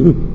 الحمد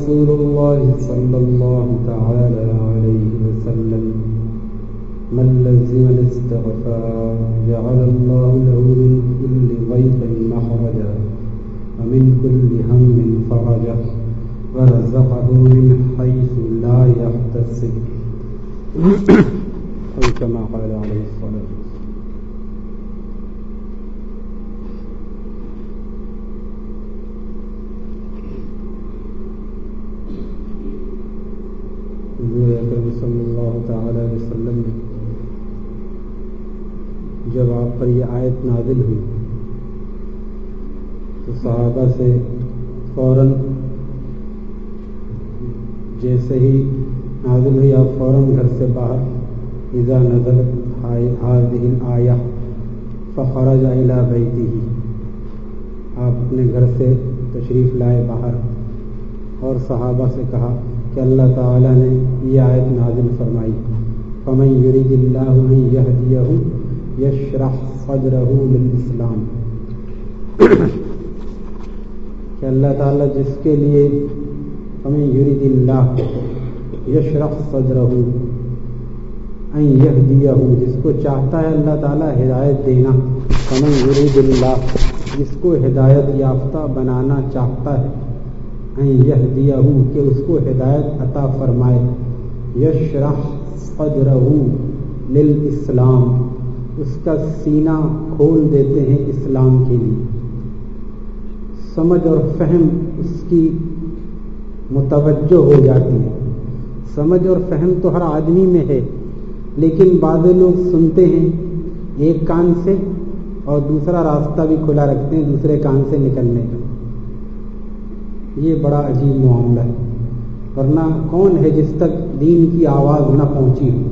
رسول الله صلى الله تعالى عليه وسلم. من لزم الاستغفار جعل الله له من كل ضيف مخرجا ومن كل هم فرجا. ورزقه من حيث لا يحتسب. أو كما قال عليه الصلاة والسلام حضور اکرم صلی اللہ تعالی علیہ وسلم نے جب آپ پر یہ آیت نازل ہوئی تو صحابہ سے فوراً جیسے ہی نازل ہوئی آپ فوراً گھر سے باہر، اذا نظر حاضر آیا فخرج الى بیتی ہی آپ اپنے گھر سے تشریف لائے باہر اور صحابہ سے کہا کہ اللہ تعالیٰ نے یہ آیت نازل فرمائی۔ فمن یرید اللہ ان یہدیہ یشرح صدرہ للاسلام کہ اللہ تعالیٰ جس کے لیے فمن یرید اللہ یشرح صدرہ ان یہدیہ جس کو چاہتا ہے اللہ تعالیٰ ہدایت دینا، فمن یرید اللہ جس کو ہدایت یافتہ بنانا چاہتا ہے یہ دیا کہ اس کو ہدایت عطا فرمائے یشرح صدرہ للاسلام۔ اس کا سینہ کھول دیتے ہیں اسلام کے لیے۔ سمجھ اور فہم اس کی متوجہ ہو جاتی ہے۔ سمجھ اور فہم تو ہر آدمی میں ہے، لیکن بعض لوگ سنتے ہیں ایک کان سے اور دوسرا راستہ بھی کھلا رکھتے ہیں دوسرے کان سے نکلنے کا۔ یہ بڑا عجیب معاملہ ہے۔ ورنہ کون ہے جس تک دین کی آواز نہ پہنچی؟ ہو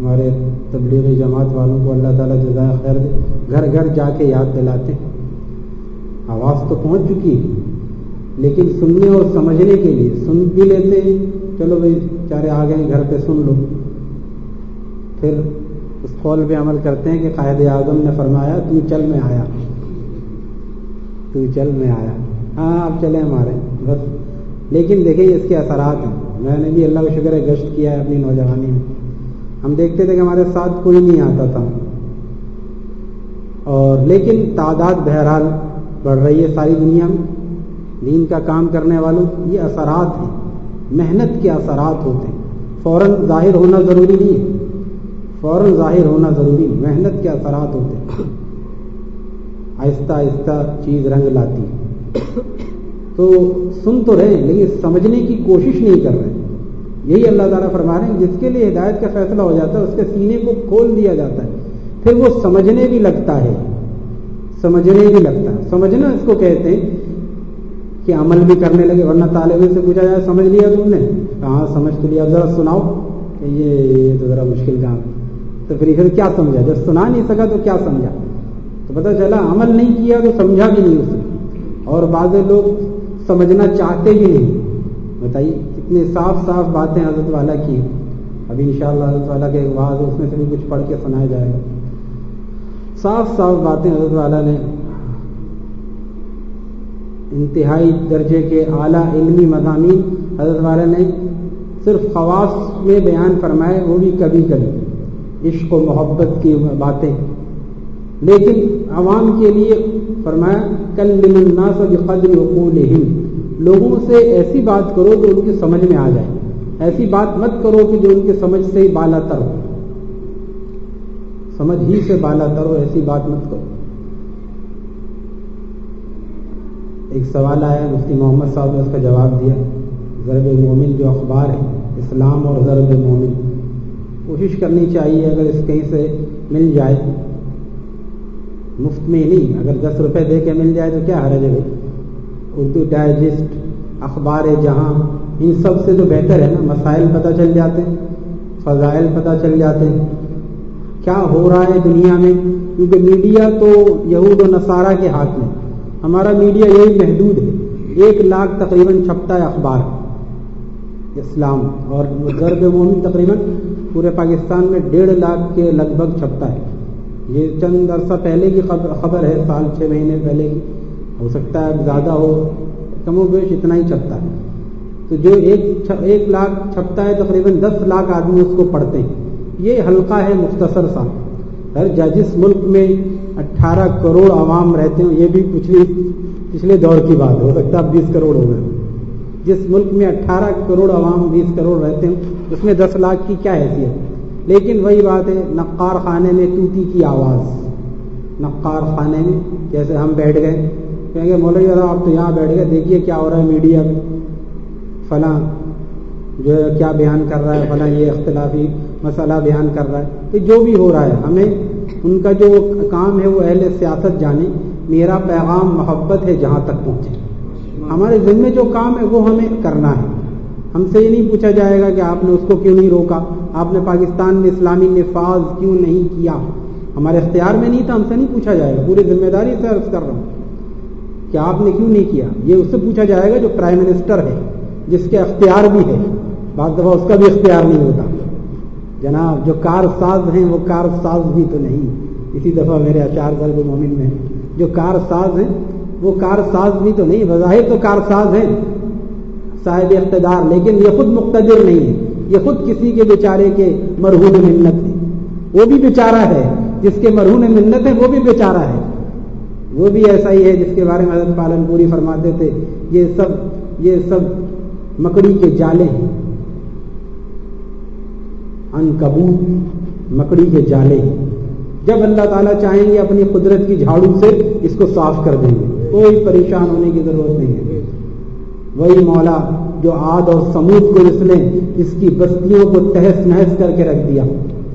ہمارے تبلیغی جماعت والوں کو اللہ تعالیٰ جزائے خیر دے، گھر گھر جا کے یاد دلاتے ہیں۔ آواز تو پہنچ چکی ہے، لیکن سننے اور سمجھنے کے لیے سن بھی لیتے ہیں۔ چلو بھائی چارے آ گئے، گھر پہ سن لو۔ پھر اس قول پہ عمل کرتے ہیں کہ قائد اعظم نے فرمایا، تو چل میں آیا۔ تو چل میں آیا۔ ہاں آپ چلے ہمارے۔ بس۔ لیکن دیکھیں اس کے اثرات ہیں۔ میں نے بھی اللہ کا شکر ہے گشت کیا ہے اپنی نوجوانی میں۔ ہم دیکھتے تھے کہ ہمارے ساتھ کوئی نہیں آتا تھا۔ اور لیکن تعداد بہرحال بڑھ رہی ہے ساری دنیا میں۔ دین کا کام کرنے والوں، یہ اثرات ہیں۔ محنت کے اثرات ہوتے ہیں۔ فوراً ظاہر ہونا ضروری نہیں ہے۔ فوراً ظاہر ہونا ضروری نہیں۔ محنت کے اثرات ہوتے ہیں۔ آہستہ آہستہ چیز رنگ لاتی۔ ہے تو سن تو رہے لیکن سمجھنے کی کوشش نہیں کر رہے یہی اللہ تعالیٰ فرما رہے ہیں، جس کے لیے ہدایت کا فیصلہ ہو جاتا ہے، اس کے سینے کو کھول دیا جاتا ہے۔ پھر وہ سمجھنے بھی لگتا ہے۔ سمجھنے بھی لگتا ہے۔ سمجھنا اس کو کہتے ہیں کہ عمل بھی کرنے لگے، ورنہ طالب سے پوچھا جائے، سمجھ لیا تم نے؟ کہاں سمجھ تو لیا۔ ذرا سناؤ کہ یہ تو ذرا مشکل کام تو پھر پھر کیا سمجھا؟ جب سنا نہیں سکا تو کیا سمجھا؟ تو پتہ چلا، عمل نہیں کیا تو سمجھا بھی نہیں اسے اور بعض لوگ سمجھنا چاہتے بھی نہیں۔ بتائیے، کتنے صاف صاف باتیں حضرت والا کی ابھی انشاءاللہ حضرت والا کے بعد اس میں سے بھی کچھ پڑھ کے سنایا جائے گا۔ صاف صاف باتیں حضرت والا نے انتہائی درجے کے اعلیٰ علمی مضامین حضرت والا نے صرف خواص میں بیان فرمائے، وہ بھی کبھی کبھی۔ عشق و محبت کی باتیں۔ لیکن عوام کے لیے فرمایا کل الناس بقدر عقولہم لوگوں سے ایسی بات کرو جو ان کی سمجھ میں آ جائے۔ ایسی بات مت کرو کہ جو ان کی سمجھ سے ہی بالا تر ہو۔ سمجھ ہی سے بالا تر ہو، ایسی بات مت کرو۔ ایک سوال آیا، مفتی محمد صاحب نے اس کا جواب دیا۔ ضرب مومن جو اخبار ہے، اسلام اور ضرب مومن۔ کوشش کرنی چاہیے اگر اس کہیں سے مل جائے۔ مفت میں نہیں۔ اگر دس روپے دے کے مل جائے تو کیا حرج ہے اردو ڈائجسٹ، اخبار جہاں، ان سب سے تو بہتر ہے نا، مسائل پتہ چل جاتے ہیں، فضائل پتہ چل جاتے ہیں۔ کیا ہو رہا ہے دنیا میں؟ کیونکہ میڈیا تو یہود و نصارہ کے ہاتھ میں۔ ہمارا میڈیا یہی محدود ہے۔ ایک لاکھ تقریباً چھپتا ہے اخبار۔ اسلام اور ضرب مومن تقریباً پورے پاکستان میں ڈیڑھ لاکھ کے لگ بھگ چھپتا ہے۔ یہ چند عرصہ پہلے کی خبر ہے، سال چھ مہینے پہلے کی۔ ہو سکتا ہے زیادہ ہو، کم و بیش اتنا ہی چھپتا ہے۔ تو جو ایک ایک لاکھ چھپتا ہے، تقریباً دس لاکھ آدمی اس کو پڑھتے ہیں۔ یہ حلقہ ہے مختصر سا۔ ہر جس ملک میں اٹھارہ کروڑ عوام رہتے ہوں یہ بھی پچھلی، پچھلے دور کی بات ہو سکتا ہے بیس کروڑ ہو گئے۔ جس ملک میں اٹھارہ کروڑ عوام بیس کروڑ رہتے ہوں اس میں دس لاکھ کی کیا حیثیت؟ لیکن وہی بات ہے نقار خانے میں توتی کی آواز۔ نقار خانے میں، جیسے ہم بیٹھ گئے، کہیں گے، مولوی ذرا آپ تو یہاں بیٹھ گئے، دیکھیے کیا ہو رہا ہے میڈیا میں۔ فلاں جو ہے، کیا بیان کر رہا ہے، فلاں یہ اختلافی مسئلہ بیان کر رہا ہے۔ تو جو بھی ہو رہا ہے، ہمیں ان کا جو کام ہے، وہ اہل سیاست جانے۔ میرا پیغام محبت ہے جہاں تک پہنچے۔ ہمارے ذمے جو کام ہے، وہ ہمیں کرنا ہے۔ ہم سے یہ نہیں پوچھا جائے گا کہ آپ نے اس کو کیوں نہیں روکا۔ آپ نے پاکستان میں اسلامی نفاذ کیوں نہیں کیا؟ ہمارے اختیار میں نہیں تھا، ہم سے نہیں پوچھا جائے گا۔ پوری ذمہ داری سے عرض کر رہا ہوں کہ آپ نے کیوں نہیں کیا؟ یہ اس سے پوچھا جائے گا جو پرائم منسٹر ہے، جس کے اختیار بھی ہے۔ بعض دفعہ اس کا بھی اختیار نہیں ہوتا۔ جناب، جو کار ساز ہیں، وہ کار ساز بھی تو نہیں۔ اسی دفعہ میرے اچار درد مومن میں جو کار ساز ہیں، وہ کار ساز بھی تو نہیں، بظاہر تو کار ساز ہیں۔ صاحب اقتدار، لیکن یہ خود مقتدر نہیں ہے یہ خود کسی کے بیچارے کے مرہون منت ہے۔ وہ بھی بیچارہ ہے۔ جس کے مرہون منت ہے، وہ بھی بیچارہ ہے۔ وہ بھی ایسا ہی ہے جس کے بارے میں حضرت پالن پوری فرماتے تھے، یہ سب یہ سب مکڑی کے جالے ہیں۔ ان کبوت مکڑی کے جالے ہیں۔ جب اللہ تعالیٰ چاہیں گے اپنی قدرت کی جھاڑو سے اس کو صاف کر دیں گے۔ کوئی پریشان ہونے کی ضرورت نہیں ہے۔ وہی مولا جو آد اور سمود کو جس نے اس کی بستیوں کو تہس نہس کر کے رکھ دیا۔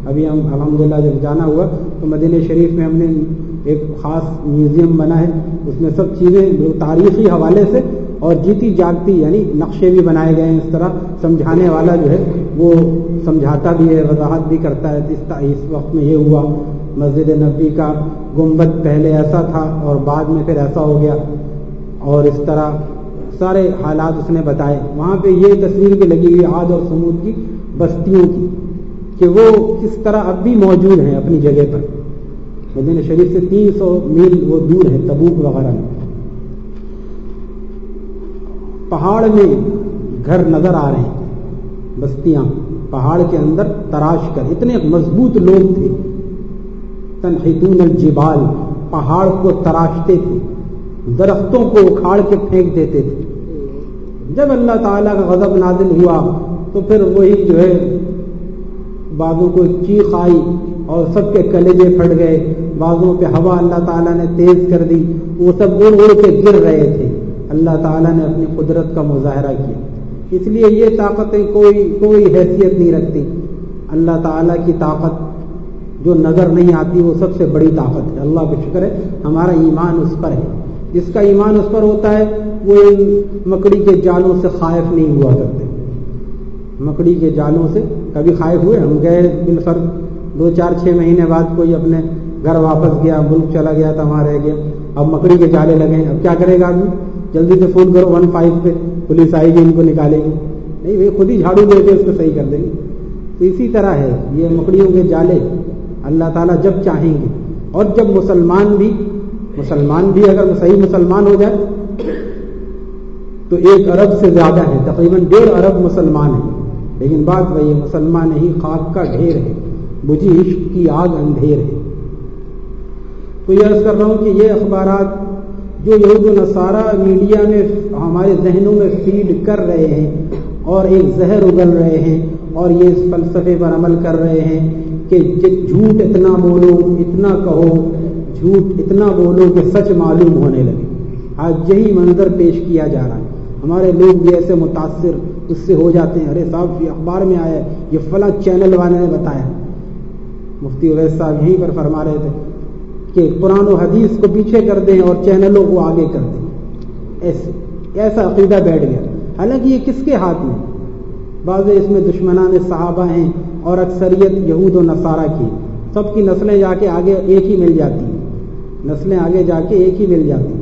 ابھی ہم الحمدللہ جب جانا ہوا تو مدینہ شریف میں ہم نے ایک خاص میوزیم بنا ہے۔ اس میں سب چیزیں تاریخی حوالے سے اور جیتی جاگتی یعنی نقشے بھی بنائے گئے ہیں۔ اس طرح سمجھانے والا جو ہے وہ سمجھاتا بھی ہے، وضاحت بھی کرتا ہے۔ اس وقت میں یہ ہوا، مسجد نبی کا گنبد پہلے ایسا تھا اور بعد میں پھر ایسا ہو گیا۔ اور اس طرح سارے حالات اس نے بتائے۔ وہاں پہ یہ تصویر بھی لگی ہوئی آج اور سمود کی بستیوں کی کہ وہ کس طرح اب بھی موجود ہیں اپنی جگہ پر۔ مدینہ شریف سے تین سو میل وہ دور ہے تبوک وغیرہ میں۔ پہاڑ میں گھر نظر آ رہے ہیں۔ بستیاں پہاڑ کے اندر تراش کر اتنے مضبوط لوگ تھے۔ تنحتون الجبال پہاڑ کو تراشتے تھے۔ درختوں کو اکھاڑ کے پھینک دیتے تھے۔ جب اللہ تعالیٰ کا غضب نازل ہوا تو پھر وہی جو ہے بعضوں کو چیخ آئی اور سب کے کلیجے پھٹ گئے۔ بعضوں پہ ہوا اللہ تعالیٰ نے تیز کر دی۔ وہ سب اڑ اڑ کے گر رہے تھے۔ اللہ تعالیٰ نے اپنی قدرت کا مظاہرہ کیا۔ اس لیے یہ طاقتیں کوئی کوئی حیثیت نہیں رکھتی۔ اللہ تعالیٰ کی طاقت جو نظر نہیں آتی، وہ سب سے بڑی طاقت ہے۔ اللہ کا شکر ہے، ہمارا ایمان اس پر ہے۔ جس کا ایمان اس پر ہوتا ہے وہ ان مکڑی کے جالوں سے خائف نہیں ہوا کرتے۔ مکڑی کے جالوں سے کبھی خائف ہوئے؟ ہم گئے بالفرد دو چار چھ مہینے بعد کوئی اپنے گھر واپس گیا، ملک چلا گیا، تو وہاں رہ گیا۔ اب مکڑی کے جالے لگے اب کیا کرے گا آدمی؟ جلدی سے فون کرو، ون فائیو پہ پولیس آئے گی، ان کو نکالے گی نہیں بھائی خود ہی جھاڑو دے کے اس کو صحیح کر دیں گے۔ تو اسی طرح ہے، یہ مکڑیوں کے جالے۔ اللہ تعالیٰ جب چاہیں گے، اور جب مسلمان بھی مسلمان بھی اگر صحیح مسلمان ہو جائے تو ایک ارب سے زیادہ ہے، تقریباً ڈیڑھ ارب مسلمان ہیں۔ لیکن بات وہی مسلمان نہیں، خاک کا ڈھیر ہے۔ بجھی عشق کی آگ اندھیر ہے۔ تو یہ عرض کر رہا ہوں کہ یہ اخبارات جو یہود و نصارہ میڈیا میں ہمارے ذہنوں میں فیڈ کر رہے ہیں اور ایک زہر اگل رہے ہیں اور یہ اس فلسفے پر عمل کر رہے ہیں کہ جھوٹ اتنا بولو، اتنا کہو، جھوٹ اتنا بولو کہ سچ معلوم ہونے لگے۔ آج یہی منظر پیش کیا جا رہا ہے۔ ہمارے لوگ بھی ایسے متاثر اس سے ہو جاتے ہیں۔ ارے صاحب، یہ اخبار میں آیا ہے، یہ فلاں چینل والے نے بتایا مفتی اویس صاحب یہیں پر فرما رہے تھے کہ قرآن و حدیث کو پیچھے کر دیں اور چینلوں کو آگے کر دیں۔ ایسے ایسا عقیدہ بیٹھ گیا۔ حالانکہ یہ کس کے ہاتھ میں؟ بعض اس میں دشمنان صحابہ ہیں اور اکثریت یہود و نصارہ کی سب کی نسلیں جا کے آگے ایک ہی مل جاتی ہیں۔ نسلیں آگے جا کے ایک ہی مل جاتی ہیں۔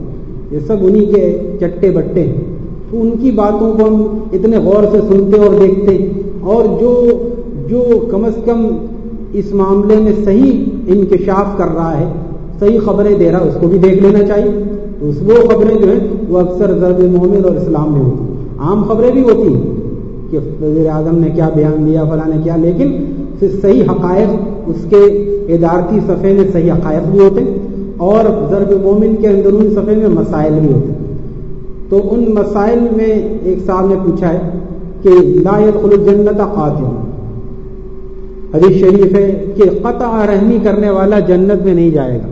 یہ سب انہی کے چٹے بٹے ہیں۔ ان کی باتوں کو ہم اتنے غور سے سنتے اور دیکھتے اور جو جو کم از کم اس معاملے میں صحیح انکشاف کر رہا ہے، صحیح خبریں دے رہا ہے، اس کو بھی دیکھ لینا چاہیے۔ تو اس وہ خبریں جو ہیں، وہ اکثر ضرب مومن اور اسلام میں ہوتی ہیں۔ عام خبریں بھی ہوتی ہیں کہ وزیر اعظم نے کیا بیان دیا، فلاں نے کیا، لیکن صحیح حقائق، اس کے ادارتی صفحے میں صحیح حقائق بھی ہوتے اور ضرب مومن کے اندرونی صفحے میں مسائل بھی ہوتے تو ان مسائل میں ایک صاحب نے پوچھا ہے کہ لا يدخل الجنت قاتل. حدیث شریف ہے کہ قطع رحمی کرنے والا جنت میں نہیں جائے گا.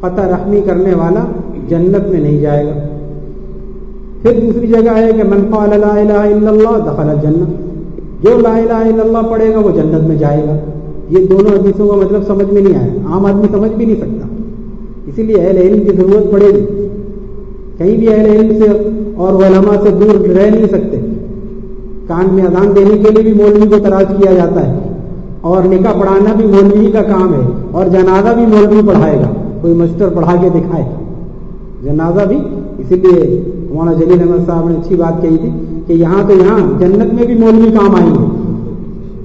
قطع رحمی کرنے والا جنت میں نہیں جائے گا. پھر دوسری جگہ ہے کہ من قال لا الہ الا اللہ دخل الجنت. جو لا الہ الا اللہ پڑھے گا وہ جنت میں جائے گا. یہ دونوں حدیثوں کا مطلب سمجھ میں نہیں آیا. عام آدمی سمجھ بھی نہیں سکتا. اسی لیے اہل علم کی ضرورت پڑے گی. کہیں بھی اہل علم سے اور علماء سے دور رہ نہیں سکتے۔ کان میں اذان دینے کے لیے بھی مولوی کو تراش کیا جاتا ہے اور نکاح پڑھانا بھی مولوی کا کام ہے اور جنازہ بھی مولوی پڑھائے گا۔ کوئی ماسٹر پڑھا کے دکھائے۔ جنازہ بھی اسی لیے مولانا جلیل احمد صاحب نے اچھی بات کہی تھی کہ یہاں تو یہاں جنت میں بھی مولوی کام آئیں گے۔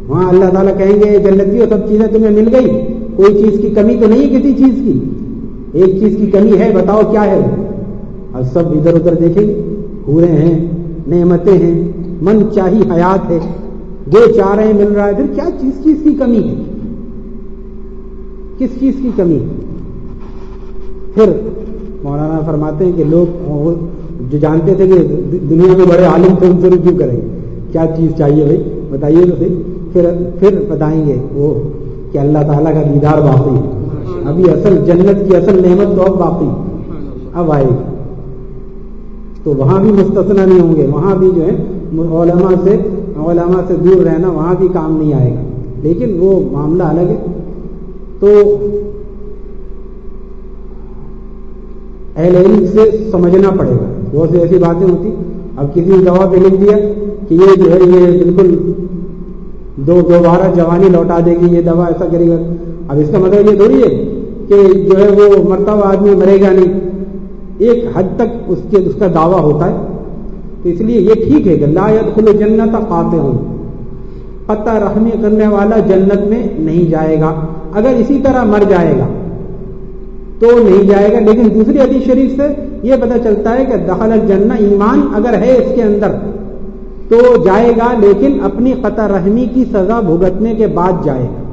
وہاں اللہ تعالیٰ کہیں گے، جنتی اور سب چیزیں تمہیں مل گئی۔ کوئی چیز کی کمی تو نہیں کسی چیز کی؟ ایک چیز کی کمی ہے، بتاؤ کیا ہے؟ سب ادھر ادھر دیکھیں گے پورے ہیں، نعمتیں ہیں، من چاہی حیات ہے، جو چاہ رہے ہیں، مل رہا ہے۔ پھر کیا چیز چیز کی کمی ہے؟ کس چیز کی کمی پھر مولانا فرماتے ہیں کہ لوگ جو جانتے تھے کہ دنیا میں بڑے عالم تھے، ان سے رجوع کریں۔ کیا چیز چاہیے بھائی؟ بتائیے تو صحیح۔ پھر پھر بتائیں گے وہ کہ اللہ تعالیٰ کا دیدار باقی ہے۔ ابھی اصل جنت کی اصل نعمت تو اب باقی اب آئے۔ تو وہاں بھی مستثنا نہیں ہوں گے۔ وہاں بھی جو ہے، علماء سے علماء سے دور رہنا، وہاں بھی کام نہیں آئے گا۔ لیکن وہ معاملہ الگ ہے۔ تو اہل علم سے سمجھنا پڑے گا۔ بہت سی ایسی باتیں ہوتی۔ اب کسی نے دوا پہ لکھ دیا کہ یہ جو ہے، یہ بالکل دو دوبارہ جوانی لوٹا دے گی، یہ دوا ایسا کرے گا۔ اب اس کا مطلب یہ تھوڑی ہے کہ جو ہے وہ مرتا ہوا آدمی مرے گا نہیں۔ ایک حد تک اس کے اس کا دعویٰ ہوتا ہے۔ تو اس لیے یہ ٹھیک ہے کہ لا کھلو جنت پاتے ہوں پتہ رحمی کرنے والا جنت میں نہیں جائے گا۔ اگر اسی طرح مر جائے گا تو نہیں جائے گا۔ لیکن دوسری حدیث شریف سے یہ پتہ چلتا ہے کہ دخل الجنہ ایمان اگر ہے اس کے اندر تو جائے گا، لیکن اپنی قطع رحمی کی سزا بھگتنے کے بعد جائے گا۔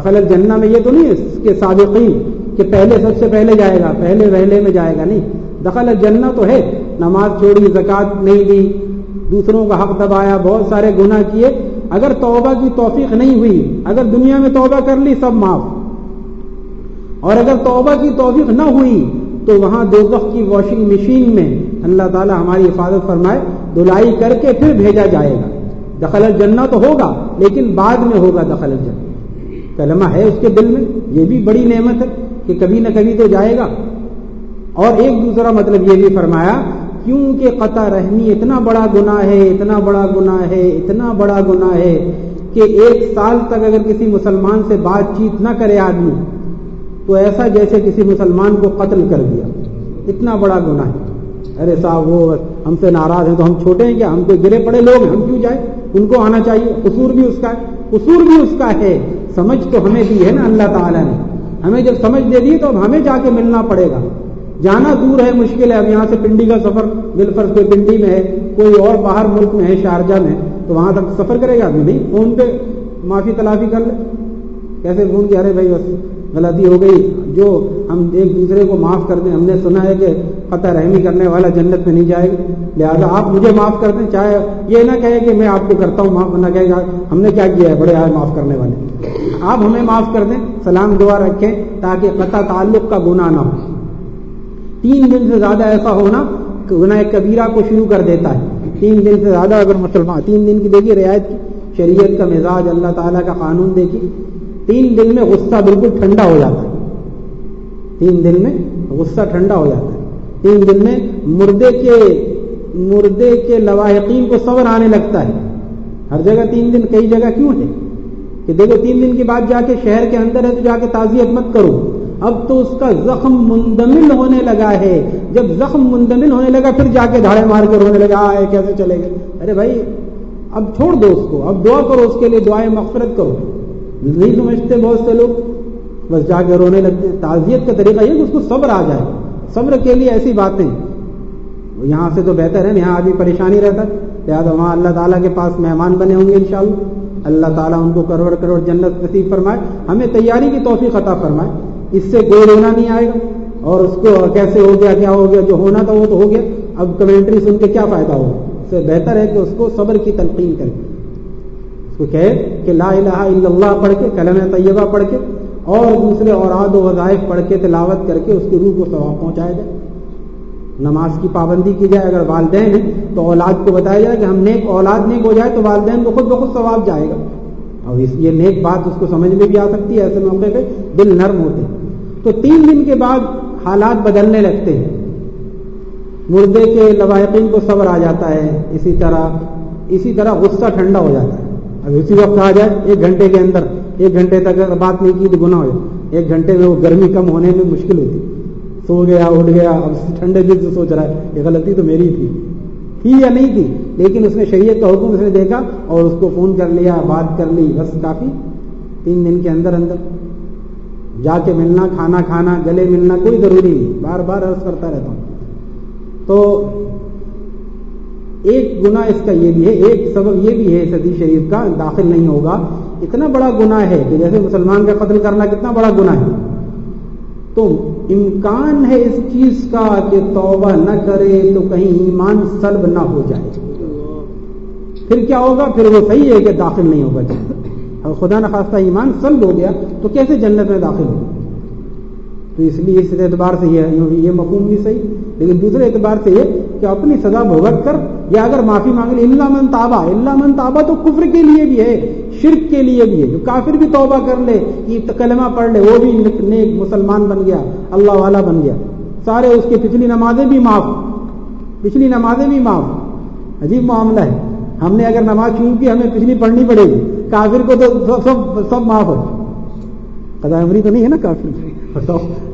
دخل الجنہ میں یہ تو نہیں اس کے سابقین۔ کہ پہلے سب سے پہلے جائے گا، پہلے وہلے میں جائے گا نہیں۔ دخل الجنہ تو ہے، نماز چھوڑی، زکات نہیں دی، دوسروں کا حق دبایا بہت سارے گناہ کیے۔ اگر توبہ کی توفیق نہیں ہوئی، اگر دنیا میں توبہ کر لی، سب معاف۔ اور اگر توبہ کی توفیق نہ ہوئی، تو وہاں دو کی واشنگ مشین میں اللہ تعالیٰ ہماری حفاظت فرمائے، دلائی کر کے پھر بھیجا جائے گا۔ دخل الجنہ تو ہوگا، لیکن بعد میں ہوگا دخل الجنہ۔ کلمہ ہے اس کے دل میں، یہ بھی بڑی نعمت ہے۔ کہ کبھی نہ کبھی تو جائے گا۔ اور ایک دوسرا مطلب یہ بھی فرمایا، کیونکہ قطع رحمی اتنا بڑا گناہ ہے، اتنا بڑا گناہ ہے، اتنا بڑا گناہ ہے کہ ایک سال تک اگر کسی مسلمان سے بات چیت نہ کرے آدمی، تو ایسا جیسے کسی مسلمان کو قتل کر دیا۔ اتنا بڑا گناہ ہے۔ ارے صاحب، وہ ہم سے ناراض ہیں تو ہم چھوٹے ہیں کیا؟ ہم کو گرے پڑے لوگ ہیں، ہم کیوں جائیں؟ ان کو آنا چاہیے، قصور بھی اس کا ہے، قصور بھی اس کا ہے۔ سمجھ تو ہمیں دی ہے نا اللہ تعالیٰ نے۔ ہمیں جب سمجھ دے دی تو اب ہمیں جا کے ملنا پڑے گا۔ جانا دور ہے، مشکل ہے۔ اب یہاں سے پنڈی کا سفر بل فرض کوئی پنڈی میں ہے، کوئی اور باہر ملک میں ہے، شارجہ میں، تو وہاں تک سفر کرے گا ابھی نہیں، فون پہ معافی تلافی کر لے۔ کیسے فون کیا؟ ارے بھائی، بس غلطی ہو گئی۔ جو ہم ایک دوسرے کو معاف کر دیں، ہم نے سنا ہے کہ قطع رحمی کرنے والا جنت میں نہیں جائے گا۔ لہٰذا آپ مجھے معاف کر دیں، چاہے یہ نہ کہے کہ میں آپ کو کرتا ہوں، معاف نہ کہے گا۔ ہم نے کیا کیا ہے؟ بڑے آئے معاف کرنے والے۔ آپ ہمیں معاف کر دیں، سلام دعا رکھیں تاکہ قطع تعلق کا گناہ نہ ہو۔ تین دن سے زیادہ ایسا ہونا گناہ کبیرہ کو شروع کر دیتا ہے۔ تین دن سے زیادہ اگر مسلمان، تین دن کی دیکھیے رعایت کی۔ شریعت کا مزاج، اللہ تعالیٰ کا قانون دیکھیے۔ تین دن میں غصہ بالکل ٹھنڈا ہو جاتا ہے۔ تین دن میں غصہ ٹھنڈا ہو جاتا ہے۔ تین دن میں مردے کے مردے کے لواحقین کو صبر آنے لگتا ہے۔ ہر جگہ تین دن، کئی جگہ کیوں ہے؟ کہ دیکھو تین دن کے بعد جا کے شہر کے اندر ہے تو جا کے تعزیت مت کرو۔ اب تو اس کا زخم مندمل ہونے لگا ہے۔ جب زخم مندمل ہونے لگا، پھر جا کے دھاڑے مار کر ہونے لگا، آئے، کیسے چلے گئے؟ ارے بھائی، اب چھوڑ دو اس کو۔ اب دعا کرو اس کے لیے دعائیں مغفرت کرو۔ نہیں سمجھتے بہت سے لوگ، بس جا کے رونے لگتے ہیں۔ تعزیت کا طریقہ یہ کہ اس کو صبر آ جائے۔ صبر کے لیے ایسی باتیں۔ یہاں سے تو بہتر ہے، یہاں ابھی پریشانی رہتا ہے۔ لہٰذا وہاں اللہ تعالیٰ کے پاس مہمان بنے ہوں گے انشاءاللہ۔ اللہ تعالیٰ ان کو کروڑ کروڑ جنت نصیب فرمائے، ہمیں تیاری کی توفیق عطا فرمائے۔ اس سے کوئی رونا نہیں آئے گا۔ اور اس کو کیسے ہو گیا، کیا ہو گیا، جو ہونا تھا وہ تو ہو گیا۔ اب کمنٹری سن کے کیا فائدہ ہوگا اس سے بہتر ہے کہ اس کو صبر کی تلقین کرے۔ اس کو کہے کہ لا الہ الا اللہ پڑھ کے کلم طیبہ پڑھ کے، اور دوسرے اوراد و وظائف پڑھ کے، تلاوت کر کے اس کی روح کو ثواب پہنچایا جائے نماز کی پابندی کی جائے اگر والدین ہیں تو اولاد کو بتایا جائے کہ ہم نیک اولاد نیک ہو جائے تو والدین کو خود بخود ثواب جائے گا۔ اور اس یہ نیک بات اس کو سمجھ میں بھی آ سکتی ہے، ایسے موقع پہ دل نرم ہوتے تو تین دن کے بعد حالات بدلنے لگتے ہیں۔ مردے کے لوائقین کو صبر آ جاتا ہے، اسی طرح اسی طرح غصہ ٹھنڈا ہو جاتا ہے۔ اب اسی وقت آ جائے، ایک گھنٹے کے اندر، ایک گھنٹے تک اگر بات نہیں کی تو گناہ ہو جائے ایک گھنٹے میں وہ گرمی کم ہونے میں مشکل ہوتی سو گیا، اٹھ گیا اب ٹھنڈے دل سے سوچ رہا ہے یہ غلطی تو میری تھی۔ تھی یا نہیں تھی، لیکن اس نے شریعت کا حکم اس نے دیکھا اور اس کو فون کر لیا، بات کر لی، بس کافی۔ تین دن کے اندر اندر جا کے ملنا، کھانا کھانا، گلے ملنا، کوئی ضروری نہیں۔ بار بار عرض کرتا رہتا ہوں۔ تو ایک گنا اس کا یہ بھی ہے، ایک سبب یہ بھی ہے صدی شریف کا، داخل نہیں ہوگا۔ اتنا بڑا گنا ہے کہ جیسے مسلمان کا قتل کرنا کتنا بڑا گنا ہے۔ تو امکان ہے اس چیز کا کہ توبہ نہ کرے تو کہیں ایمان سلب نہ ہو جائے۔ پھر کیا ہوگا؟ پھر وہ صحیح ہے کہ داخل نہیں ہوگا۔ اور خدا نخواستہ ایمان سلب ہو گیا تو کیسے جنت میں داخل ہوگا تو اس لیے اس اعتبار سے یہ مقوم بھی صحیح، لیکن دوسرے اعتبار سے یہ کہ اپنی سزا بھگت کر، یا اگر معافی مانگ لی اللہ من تابا اللہ من تابا تو کفر کے لیے بھی ہے۔ شرک کے لیے بھی ہے۔ جو کافر بھی توبہ کر لے، یہ کلمہ پڑھ لے، وہ بھی نیک مسلمان بن گیا، اللہ والا بن گیا۔ سارے اس کی پچھلی نمازیں بھی معاف۔ پچھلی نمازیں بھی معاف۔ عجیب معاملہ ہے۔ ہم نے اگر نماز چون کی ہمیں پچھلی پڑھنی پڑے گی، کافر کو تو سب سب معاف ہے قضاء عمری تو نہیں ہے نا کافر؟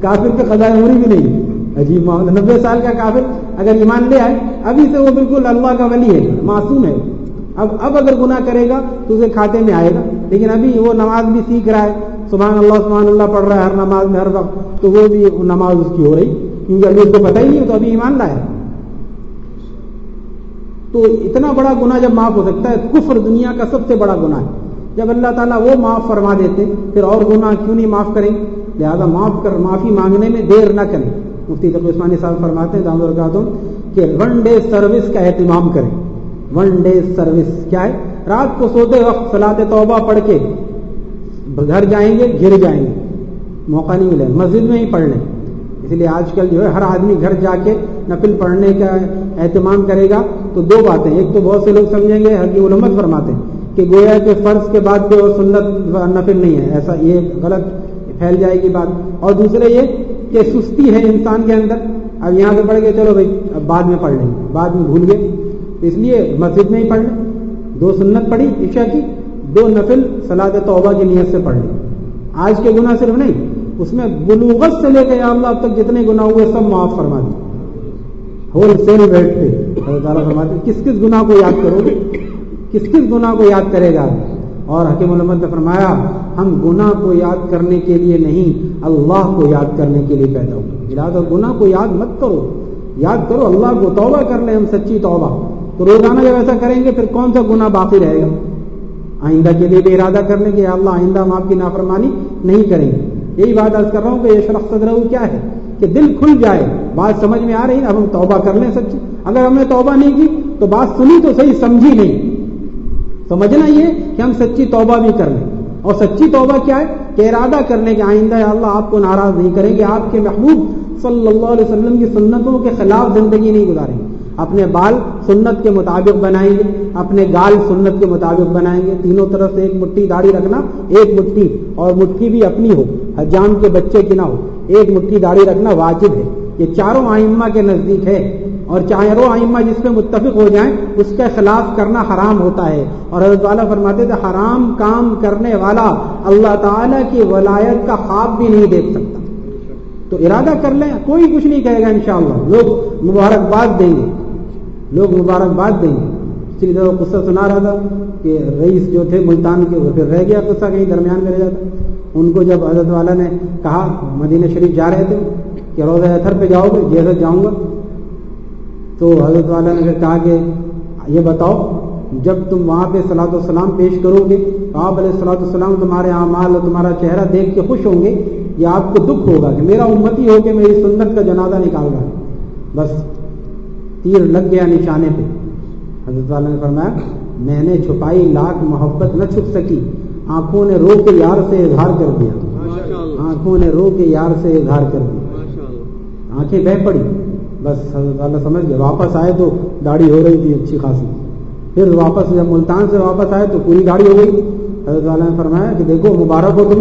کافر کا قضاء عمری بھی نہیں۔ عجیب معاملہ۔ نبے سال کا کافر اگر ایمان لے آئے، ابھی سے وہ بالکل اللہ کا ولی ہے، معصوم ہے۔ اب اب اگر گناہ کرے گا تو اسے کھاتے میں آئے گا۔ لیکن ابھی وہ نماز بھی سیکھ رہا ہے۔ سبحان اللہ سبحان اللہ پڑھ رہا ہے ہر نماز میں، ہر وقت۔ تو وہ بھی نماز اس کی ہو رہی۔ کیونکہ ابھی اس کو پتہ ہی نہیں تو ابھی ایمان لایا تو اتنا بڑا گناہ جب معاف ہو سکتا ہے، کفر دنیا کا سب سے بڑا گناہ ہے۔ جب اللہ تعالیٰ وہ معاف فرما دیتے، پھر اور گناہ کیوں نہیں معاف کریں؟ لہذا معاف کر، معافی مانگنے میں دیر نہ کریں۔ مفتی تقی عثمانی صاحب فرماتے ہیں دامد کہ ون ڈے سروس کا اہتمام کریں۔ ون ڈے سروس کیا ہے رات کو سوتے وقت سلاد توبہ پڑھ کے گھر جائیں گے گر جائیں گے موقع نہیں ملے مسجد میں ہی پڑھ لیں اس لیے آج کل جو ہے ہر آدمی گھر جا کے نفل پڑھنے کا اہتمام کرے گا تو دو باتیں ایک تو بہت سے لوگ سمجھیں گے حقی علمت فرماتے ہیں کہ گویا کے فرض کے بعد جو سنت نفل نہیں ہے ایسا یہ غلط پھیل جائے گی بات اور دوسرے یہ کہ سستی ہے انسان کے اندر اب یہاں سے پڑھ گئے چلو بھائی اب بعد میں پڑھ لیں گے بعد میں بھول گئے اس لیے مسجد میں ہی پڑھ لیں، دو سنت پڑھی عشا کی، دو نفل سلاد توبہ کی نیت سے پڑھ لیں۔ آج کے گناہ صرف نہیں، اس میں بلوغت سے لے کے اللہ اب تک جتنے گناہ ہوئے سب معاف فرما دی ہول سیل ریٹ پہ اللہ تعالیٰ فرماتے، کس کس گناہ کو یاد کرو گے؟ کس کس گناہ کو یاد کرے گا؟ اور حکیم علمت نے فرمایا، ہم گناہ کو یاد کرنے کے لیے نہیں، اللہ کو یاد کرنے کے لیے پیدا ہوئے لہٰذا گناہ کو یاد مت کرو، یاد کرو، اللہ کو توبہ کر لیں ہم سچی توبہ۔ تو روزانہ جب ایسا کریں گے پھر کون سا گناہ باقی رہے گا؟ آئندہ کے لیے بھی ارادہ کرنے کے اللہ آئندہ ہم آپ کی نافرمانی نہیں کریں گے۔ یہی بات عرض کر رہا ہوں کہ یہ شرخ صدر کیا ہے؟ کہ دل کھل جائے۔ بات سمجھ میں آ رہی ہے، اب ہم توبہ کر لیں سچی اگر ہم نے توبہ نہیں کی تو بات سنی تو صحیح، سمجھی نہیں۔ سمجھنا یہ کہ ہم سچی توبہ بھی کر لیں۔ اور سچی توبہ کیا ہے؟ کہ ارادہ کرنے کے آئندہ اللہ آپ کو ناراض نہیں کریں گے۔ آپ کے محبوب صلی اللہ علیہ وسلم کی سنتوں کے خلاف زندگی نہیں گزاریں گے۔ اپنے بال سنت کے مطابق بنائیں گے، اپنے گال سنت کے مطابق بنائیں گے۔ تینوں طرف سے ایک مٹھی داڑھی رکھنا، ایک مٹھی، اور مٹھی بھی اپنی ہو، حجام کے بچے کی نہ ہو۔ ایک مٹھی داڑھی رکھنا واجب ہے۔ یہ چاروں آئمہ کے نزدیک ہے۔ اور چاروں آئمہ جس پہ متفق ہو جائیں، اس کے خلاف کرنا حرام ہوتا ہے۔ اور حضرت والا فرماتے تھے، حرام کام کرنے والا اللہ تعالیٰ کی ولایت کا خواب بھی نہیں دیکھ سکتا۔ تو ارادہ کر لیں، کوئی کچھ نہیں کہے گا انشاءاللہ۔ لوگ مبارکباد دیں گے۔ لوگ مبارکباد دیں۔ گے اسی لیے قصہ سنا رہا تھا کہ رئیس جو تھے ملتان کے، وہ پھر رہ گیا قصہ کہیں درمیان میں رہ جاتا۔ ان کو جب حضرت والا نے کہا، مدینہ شریف جا رہے تھے کہ روزہ اتھر پہ جاؤ گے جیسے جاؤں گا۔ تو حضرت والا نے پھر کہا کہ یہ بتاؤ، جب تم وہاں پہ سلاۃ السلام پیش کرو گے تو آپ علیہ السلاۃ السلام تمہارے اعمال اور تمہارا چہرہ دیکھ کے خوش ہوں گے یا آپ کو دکھ ہوگا، کہ میرا امتی ہو کہ میری سنت کا جنازہ نکال رہا ہے۔ بس تیر لگ گیا نشانے پہ۔ حضرت والا نے فرمایا میں نے چھپائی لاکھ محبت نہ چھپ سکی۔ آنکھوں نے رو کے یار سے اظہار کر دیا۔ آنکھوں نے رو کے یار سے اظہار کر دیا۔ آنکھیں بہ پڑی۔ بس حضرت والا سمجھ گئے واپس آئے تو داڑھی ہو رہی تھی اچھی خاصی۔ پھر واپس جب ملتان سے واپس آئے تو پوری گاڑی ہو گئی۔ حضرت والا نے فرمایا کہ دیکھو مبارک ہو تم۔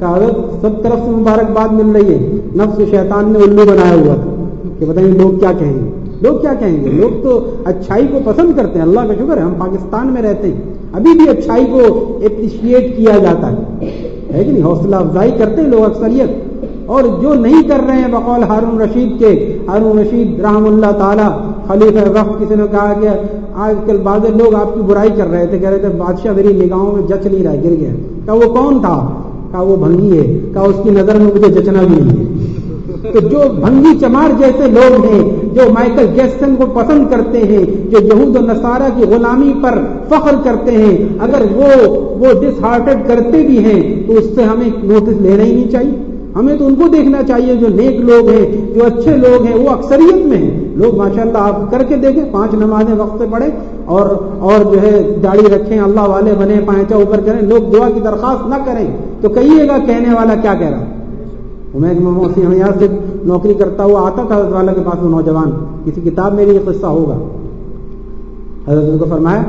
کہ حضرت سب طرف سے مبارکباد مل رہی ہے۔ نفس شیطان نے الو بنایا ہوا تھا کہ بتائیے لوگ کیا کہیں گے۔ لوگ کیا کہیں گے؟ لوگ تو اچھائی کو پسند کرتے ہیں، اللہ کا شکر ہے، ہم پاکستان میں رہتے ہیں۔ ابھی بھی اچھائی کو اپریشیٹ کیا جاتا ہے۔ ہے کہ نہیں؟ حوصلہ افزائی کرتے ہیں لوگ اکثریت۔ اور جو نہیں کر رہے ہیں، بقول ہارون رشید کے، ہارون رشید رحم اللہ تعالیٰ خلیف وقت کسی نے کہا کہ آج کل بعض لوگ آپ کی برائی کر رہے تھے، کہہ رہے تھے بادشاہ میری نگاہوں میں جچ نہیں رہا، گر گیا۔ کہا وہ کون تھا؟ کہا وہ بھنگی ہے۔ کہا اس کی نظر میں مجھے جچنا بھی نہیں ہے۔ تو جو بھنگی چمار جیسے لوگ ہیں جو مائیکل جیکسن کو پسند کرتے ہیں، جو یہود و نصارہ کی غلامی پر فخر کرتے ہیں، اگر وہ وہ ڈس ہارٹڈ کرتے بھی ہیں، تو اس سے ہمیں نوٹس لینا ہی نہیں چاہیے۔ ہمیں تو ان کو دیکھنا چاہیے جو نیک لوگ ہیں، جو اچھے لوگ ہیں، وہ اکثریت میں ہیں۔ لوگ ماشاء اللہ آپ کر کے دیکھیں، پانچ نمازیں وقت سے پڑھیں اور اور جو ہے داڑھی رکھیں، اللہ والے بنے پائچا اوپر کریں، لوگ دعا کی درخواست نہ کریں۔ تو کہیے گا کہنے والا کیا کہہ رہا عمیر موسی یہاں سے نوکری کرتا ہوا آتا تھا، حضرت والا کے پاس وہ نوجوان، کسی کتاب میں بھی یہ قصہ ہوگا۔ حضرت کو فرمایا،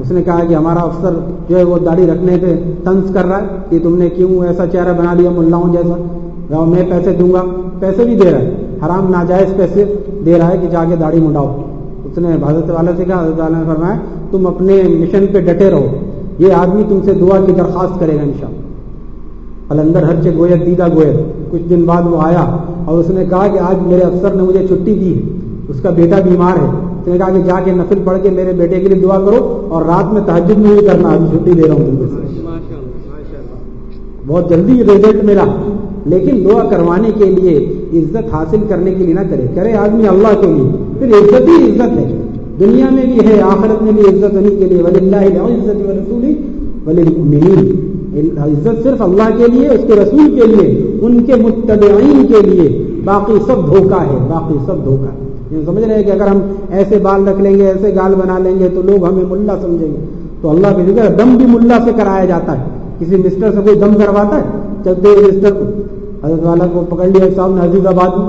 اس نے کہا کہ ہمارا افسر جو ہے وہ داڑھی رکھنے پہ تنس کر رہا ہے، کہ تم نے کیوں ایسا چہرہ بنا لیا ملاؤں جیسا؟ میں پیسے دوں گا، پیسے بھی دے رہا ہے۔ حرام ناجائز پیسے دے رہا ہے کہ جا کے داڑھی منڈاؤ۔ اس نے حضرت والا سے کہا، حضرت والا نے فرمایا، تم اپنے مشن پہ ڈٹے رہو۔ یہ آدمی تم سے دعا کی درخواست کرے گا انشاءاللہ۔ قلندر ہر چے گویت دیدہ گویت کچھ دن بعد وہ آیا اور اس نے کہا کہ آج میرے افسر نے مجھے چھٹی دی اس کا بیٹا بیمار ہے۔ اس نے کہا کہ جا کے نفل پڑھ کے میرے بیٹے کے لیے دعا کرو اور رات میں تحجد میں بھی کرنا ابھی چھٹی دے رہا ہوں بہت جلدی ریزلٹ ملا۔ لیکن دعا کروانے کے لیے عزت حاصل کرنے کے لیے نہ کرے۔ کرے آدمی اللہ کے لیے۔ پھر عزت ہی عزت ہے۔ دنیا میں بھی ہے، آخرت میں بھی عزت ہونے کے لیے۔ ولی اللہ عزت ولی عزت صرف اللہ کے لیے، اس کے رسول کے لیے، ان کے متبعین کے لیے۔ باقی سب دھوکا ہے، باقی سب دھوکا ہے۔ یہ سمجھ رہے ہیں کہ اگر ہم ایسے بال رکھ لیں گے، ایسے گال بنا لیں گے، تو لوگ ہمیں ملا سمجھیں گے۔ تو اللہ کے ذکر دم بھی ملا سے کرایا جاتا ہے۔ کسی مسٹر سے کوئی دم کرواتا ہے چلتے مسٹر کو۔ حضرت والا کو پکڑ لیا صاحب نے عزیز آباد میں۔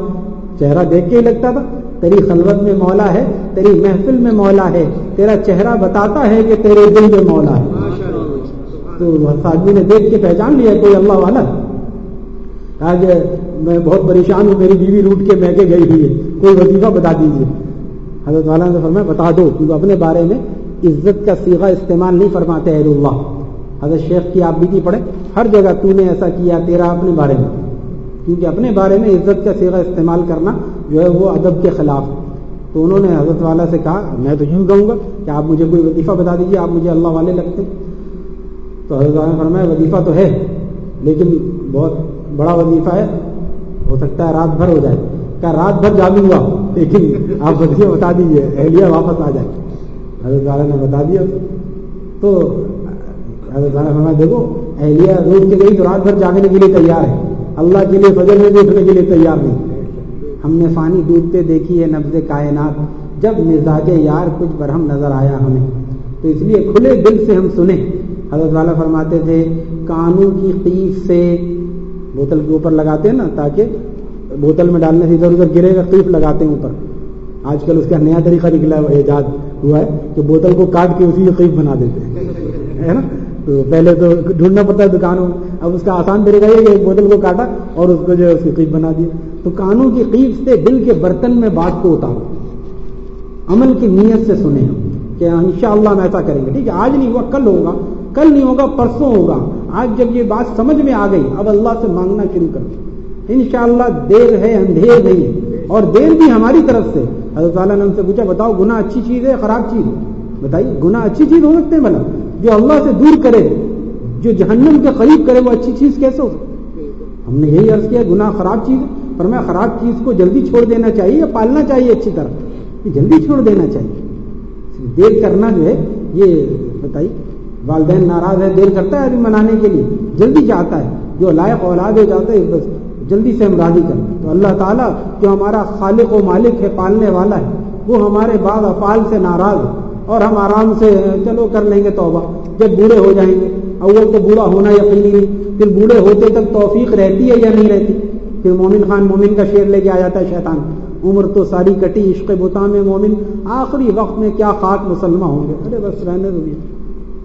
چہرہ دیکھ کے ہی لگتا تھا، تیری خلوت میں مولا ہے، تیری محفل میں مولا ہے، تیرا چہرہ بتاتا ہے کہ تیرے دل میں مولا ہے۔ تو آدمی نے دیکھ کے پہچان لیا کوئی اللہ والا آج میں بہت پریشان ہوں، میری بیوی روٹ کے مہکے گئی ہوئی ہے، کوئی وظیفہ بتا دیجیے حضرت والا نے فرمایا بتا دو، کیونکہ اپنے بارے میں عزت کا سیغا استعمال نہیں فرماتے اہل اللہ۔ حضرت شیخ کی آپ بھی پڑھے ہر جگہ تو نے ایسا کیا، تیرا اپنے بارے میں۔ کیونکہ اپنے بارے میں عزت کا سیغا استعمال کرنا جو ہے وہ ادب کے خلاف۔ تو انہوں نے حضرت والا سے کہا، میں تو یوں کہوں گا کہ آپ مجھے کوئی وظیفہ بتا دیجیے آپ مجھے اللہ والے لگتے۔ تو حضرت نے فرمایا وظیفہ تو ہے، لیکن بہت بڑا وظیفہ ہے۔ ہو سکتا ہے رات بھر ہو جائے۔ کیا رات بھر جاگوں گا، لیکن آپ وظیفہ بتا دیجیے اہلیہ واپس آ جائے حضرت والا نے بتا دیا۔ تو حضرت نے فرمایا، دیکھو، اہلیہ روز کے گئی تو رات بھر جاگنے کے لیے تیار ہے۔ اللہ کے لیے فجر میں بھی اٹھنے کے لیے تیار نہیں۔ ہم نے فانی ڈوبتے دیکھی ہے نبز کائنات۔ جب مزاج یار کچھ برہم نظر آیا ہمیں، تو اس لیے کھلے دل سے ہم سنیں۔ حضرت والا فرماتے تھے، کانوں کی قیف سے بوتل کے اوپر لگاتے ہیں نا، تاکہ بوتل میں ڈالنے سے ادھر ادھر گرے گا قیف لگاتے ہیں اوپر۔ آج کل اس کا نیا طریقہ نکلا ہے ایجاد ہوا ہے کہ بوتل کو کاٹ کے اسی سے قیف بنا دیتے ہیں۔ ہے نا؟ تو پہلے تو ڈھونڈنا پڑتا ہے دکانوں میں، اب اس کا آسان طریقہ یہ کہ ایک بوتل کو کاٹا اور اس کو جو ہے اس کی قیف بنا دیا۔ تو کانوں کی قیف سے دل کے برتن میں بات کو اتارو۔ عمل کی نیت سے سنیں ہم کہ انشاءاللہ ہم ایسا کریں گے۔ ٹھیک ہے، آج نہیں ہوا، کل ہوگا۔ کل نہیں ہوگا، پرسوں ہوگا۔ آج جب یہ بات سمجھ میں آ گئی، اب اللہ سے مانگنا شروع کر انشاءاللہ دیر ہے، اندھیر نہیں ہے۔ اور دیر بھی ہماری طرف سے۔ حضرت تعالیٰ نے ہم سے پوچھا، بتاؤ، گناہ اچھی چیز ہے خراب چیز ہے؟ بتائیے، گناہ اچھی چیز ہو سکتے ہیں بلا جو اللہ سے دور کرے، جو جہنم کے قریب کرے، وہ اچھی چیز کیسے ہو سکتی؟ ہم نے یہی عرض کیا، گناہ خراب چیز ہے، پر میں خراب چیز کو جلدی چھوڑ دینا چاہیے یا پالنا چاہیے اچھی طرح؟ جلدی چھوڑ دینا چاہیے۔ دیر کرنا جو ہے، یہ بتائیے۔ والدین ناراض ہے دیر کرتا ہے ابھی منانے کے لیے، جلدی چاہتا ہے، جو لائق اولاد ہو جاتا ہے، بس جلدی سے ہم راضی کر تو اللہ تعالیٰ جو ہمارا خالق و مالک ہے، پالنے والا ہے، وہ ہمارے بعض افعال سے ناراض ہے۔ اور ہم آرام سے، چلو کر لیں گے توبہ۔ جب بوڑھے ہو جائیں گے، اول تو بوڑھا ہونا یقینی نہیں، پھر بوڑھے ہوتے تک توفیق رہتی ہے یا نہیں رہتی؟ پھر مومن خان مومن کا شعر لے کے آ جاتا ہے شیطان۔ عمر تو ساری کٹی، عشق بتا میں مومن۔ آخری وقت میں کیا خاک مسلمہ ہوں گے؟ ارے بس رہنے دو۔